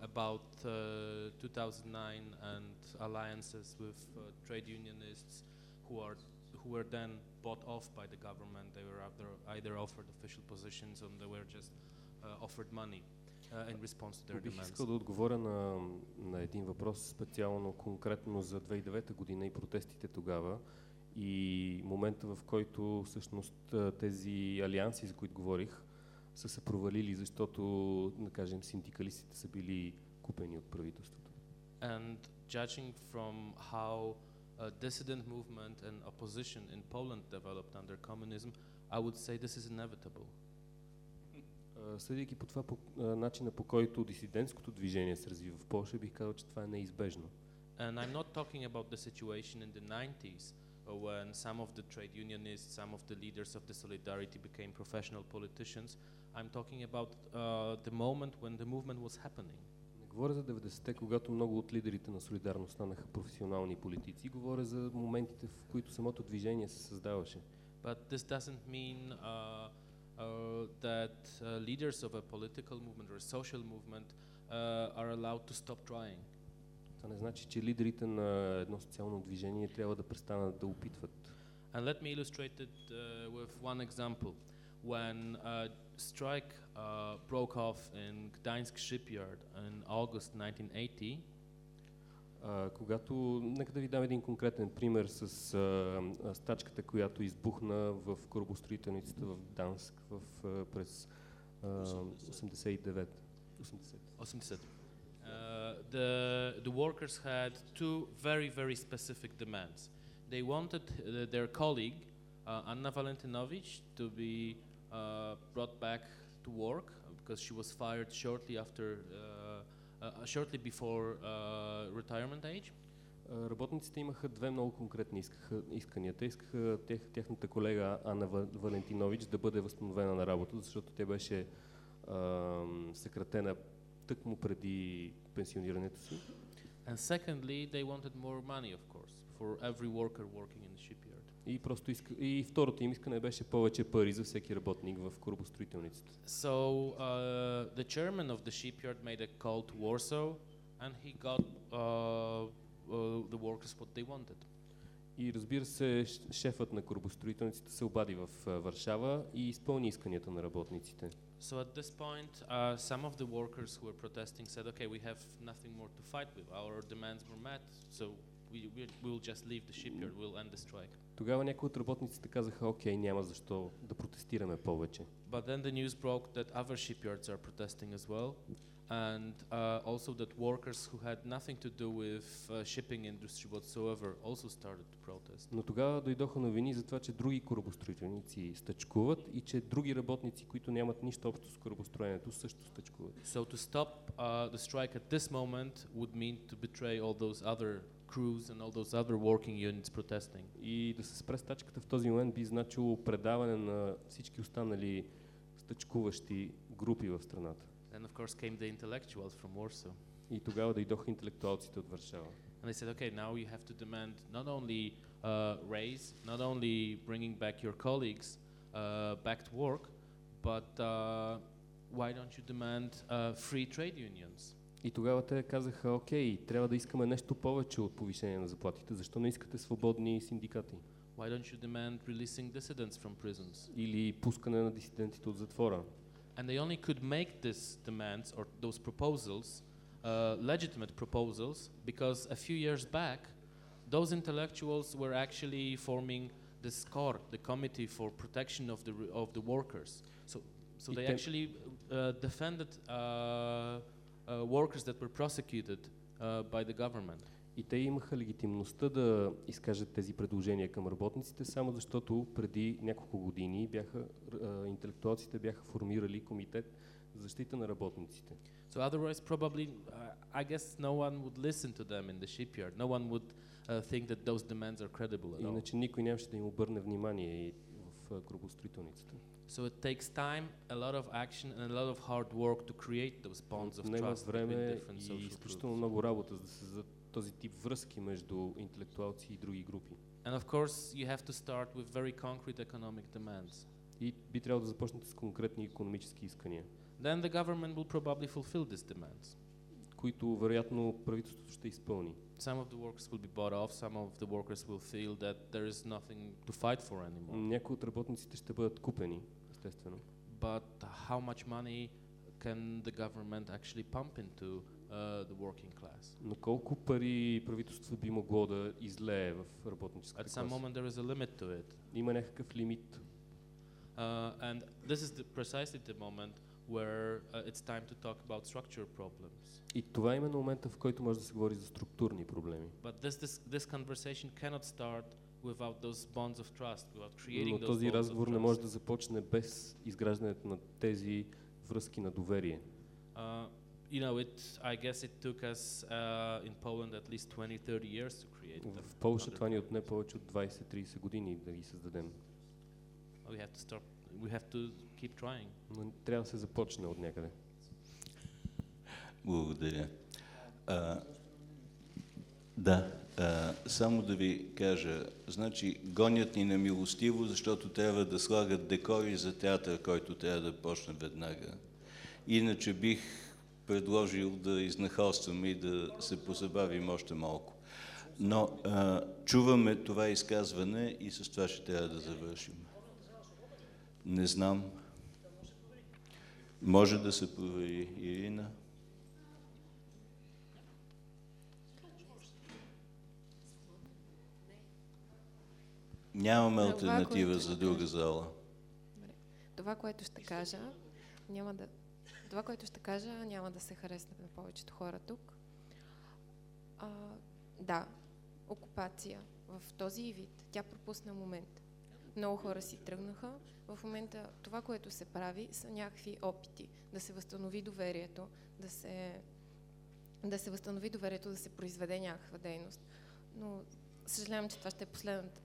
about uh, 2009 and alliances with uh, trade unionists who are who were then bought off by the government. They were either, either offered official positions or they were just uh, offered money uh, in response to their Бих demands. искал да отговоря на, на един въпрос специално, конкретно за 2009 година и протестите тогава и момента, в който всъщност тези алианси, за които говорих, са се провалили, защото, да кажем, синдикалистите са били купени от правителството. And judging from how a dissident movement and opposition in Poland developed under communism, I would say this is inevitable. Съдейки по това по, начина по който дисидентското движение се развива в Польша, бих казал, че това е неизбежно. And I'm not talking about the situation in the 90s uh, when some of the trade unionists, some of the leaders of the Solidarity became professional politicians. I'm talking about uh, the moment when the movement was happening. Не говоря за 90-те, когато много от лидерите на Солидарност станаха професионални политици. Говоря за моментите, в които самото движение се създаваше. But this doesn't mean uh, uh, that uh, leaders of a political movement or a social movement uh, are allowed to stop trying. Това не значи, че лидерите на едно социално движение трябва да престанат да опитват. And let me illustrate it uh, with one example. When a strike uh, broke off in Gdańsk shipyard in August 1980, А, когато, нека да ви дам един конкретен пример с а, стачката, която избухна в корабостроителницата в Гданск в, а, през а, 89. 80. 80. Uh, the, the workers had two very, very specific demands. They wanted uh, their colleague, uh, Anna Valentinovic, to be uh, brought back to work because she was fired shortly after, uh, uh, shortly before uh, retirement age. А, Работниците имаха две много конкретни искаха, искания. Те искаха тех, тяхната колега Анна Ва- Валентинович да бъде възстановена на работа, защото тя беше а, съкратена тъкмо преди пенсионирането си. And secondly, they wanted more money, of course, for every worker working in the shipyard. И, просто иска, и второто им искане беше повече пари за всеки работник в корабостроителницата. So uh, the chairman of the shipyard made a call to Warsaw, and he got uh, uh, the workers what they wanted. И разбира се, шефът на корабостроителниците се обади в Варшава и изпълни исканията на работниците. So at this point, uh, some of the workers who were protesting said, "Okay, we have nothing more to fight with. Our demands were met, so we we will just leave the shipyard. We'll end the strike." Тогава някои от работниците казаха, окей, няма защо да протестираме повече. But then the news broke that other shipyards are protesting as well, And uh, also that workers who had nothing to do with uh, shipping industry whatsoever also started to protest. Но тогава дойдоха новини за това, че други корабостроителници стъчкуват и че други работници, които нямат нищо общо с корабостроенето, също стъчкуват. So to stop uh, the strike at this moment would mean to betray all those other crews and all those other working units protesting. И да се спре стачката в този момент би значило предаване на всички останали стъчкуващи групи в страната. Then of course came the intellectuals from Warsaw. И тогава дойдоха интелектуалците от Варшава. And they said, okay, now you have to demand not only uh, raise, not only bringing back your colleagues uh, back to work, but uh, why don't you demand uh, free trade unions? И тогава те казаха, окей, трябва да искаме нещо повече от повишение на заплатите. Защо не искате свободни синдикати? Why don't you demand releasing dissidents from prisons? Или пускане на дисидентите от затвора? and they only could make these demands or those proposals, uh, legitimate proposals, because a few years back, those intellectuals were actually forming the SCOR, the Committee for Protection of the of the Workers. So, so it they actually uh, defended uh, uh, workers that were prosecuted uh, by the government. И те имаха легитимността да изкажат тези предложения към работниците, само защото преди няколко години бяха, а, интелектуалците бяха формирали комитет за защита на работниците. So otherwise, probably, uh, I guess no one would listen to them in the shipyard. No one would uh, think that those demands are credible at all. Иначе никой нямаше да им обърне внимание и в а, корабостроителницата. So it takes time, a lot of action, and a lot of hard work to create those bonds of trust between време different и social изключително много работа, за да се създадат този тип връзки между интелектуалци и други групи. And of course, you have to start with very concrete economic demands. И би трябвало да започнете с конкретни економически искания, Then the government will probably fulfill these demands. които вероятно правителството ще изпълни. Some of the workers will be bought off, some of the workers will feel that there is nothing to fight for anymore. Някои от работниците ще бъдат купени, естествено. But how much money can the government actually pump into uh, the working class? Но колко пари правителството би могло да излее в работническата At some класа? moment there is a limit to it. Има някакъв лимит. Uh, and this is the, precisely the moment where uh, it's time to talk about structural problems. И това е именно момента, в който може да се говори за структурни проблеми. But this, this, this conversation cannot start without those bonds of trust, without creating Но този разговор не може да започне без изграждането на тези връзки на доверие. Uh, you know, it, I guess it took us uh, in Poland at least 20, 30 years to create. В Полша това ни отне повече от 20-30 години да ги създадем. We have to start. We have to keep trying. Но трябва да се започне от някъде. Благодаря. А, да, а, само да ви кажа, значи гонят ни на милостиво, защото трябва да слагат декори за театър, който трябва да почне веднага. Иначе бих предложил да изнахалстваме и да се позабавим още малко. Но а, чуваме това изказване и с това ще трябва да завършим. Не знам. Може да се провери Ирина. Нямаме альтернатива за друга зала. Това, което ще кажа, няма да... Това, което ще кажа, няма да се харесне на повечето хора тук. А, да, окупация в този вид, тя пропусна момент. Много хора си тръгнаха. В момента това, което се прави, са някакви опити да се възстанови доверието, да се, да се възстанови доверието, да се произведе някаква дейност. Но съжалявам, че това ще е последната,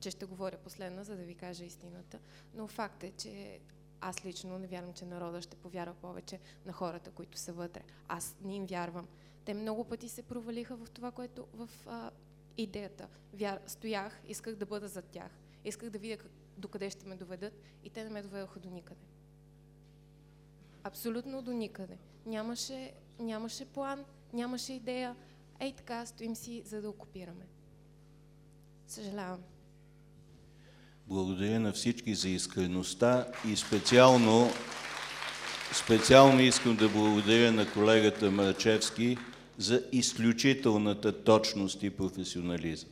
че ще говоря последна, за да ви кажа истината. Но факт е, че аз лично не вярвам, че народа ще повярва повече на хората, които са вътре. Аз не им вярвам. Те много пъти се провалиха в това, което в а, идеята. Вяр... Стоях, исках да бъда зад тях. Исках да видя как... докъде ще ме доведат и те не ме доведоха до никъде. Абсолютно до никъде. Нямаше, нямаше план, нямаше идея. Ей така, стоим си, за да окупираме. Съжалявам. Благодаря на всички за искреността и специално, специално искам да благодаря на колегата Марчевски за изключителната точност и професионализъм.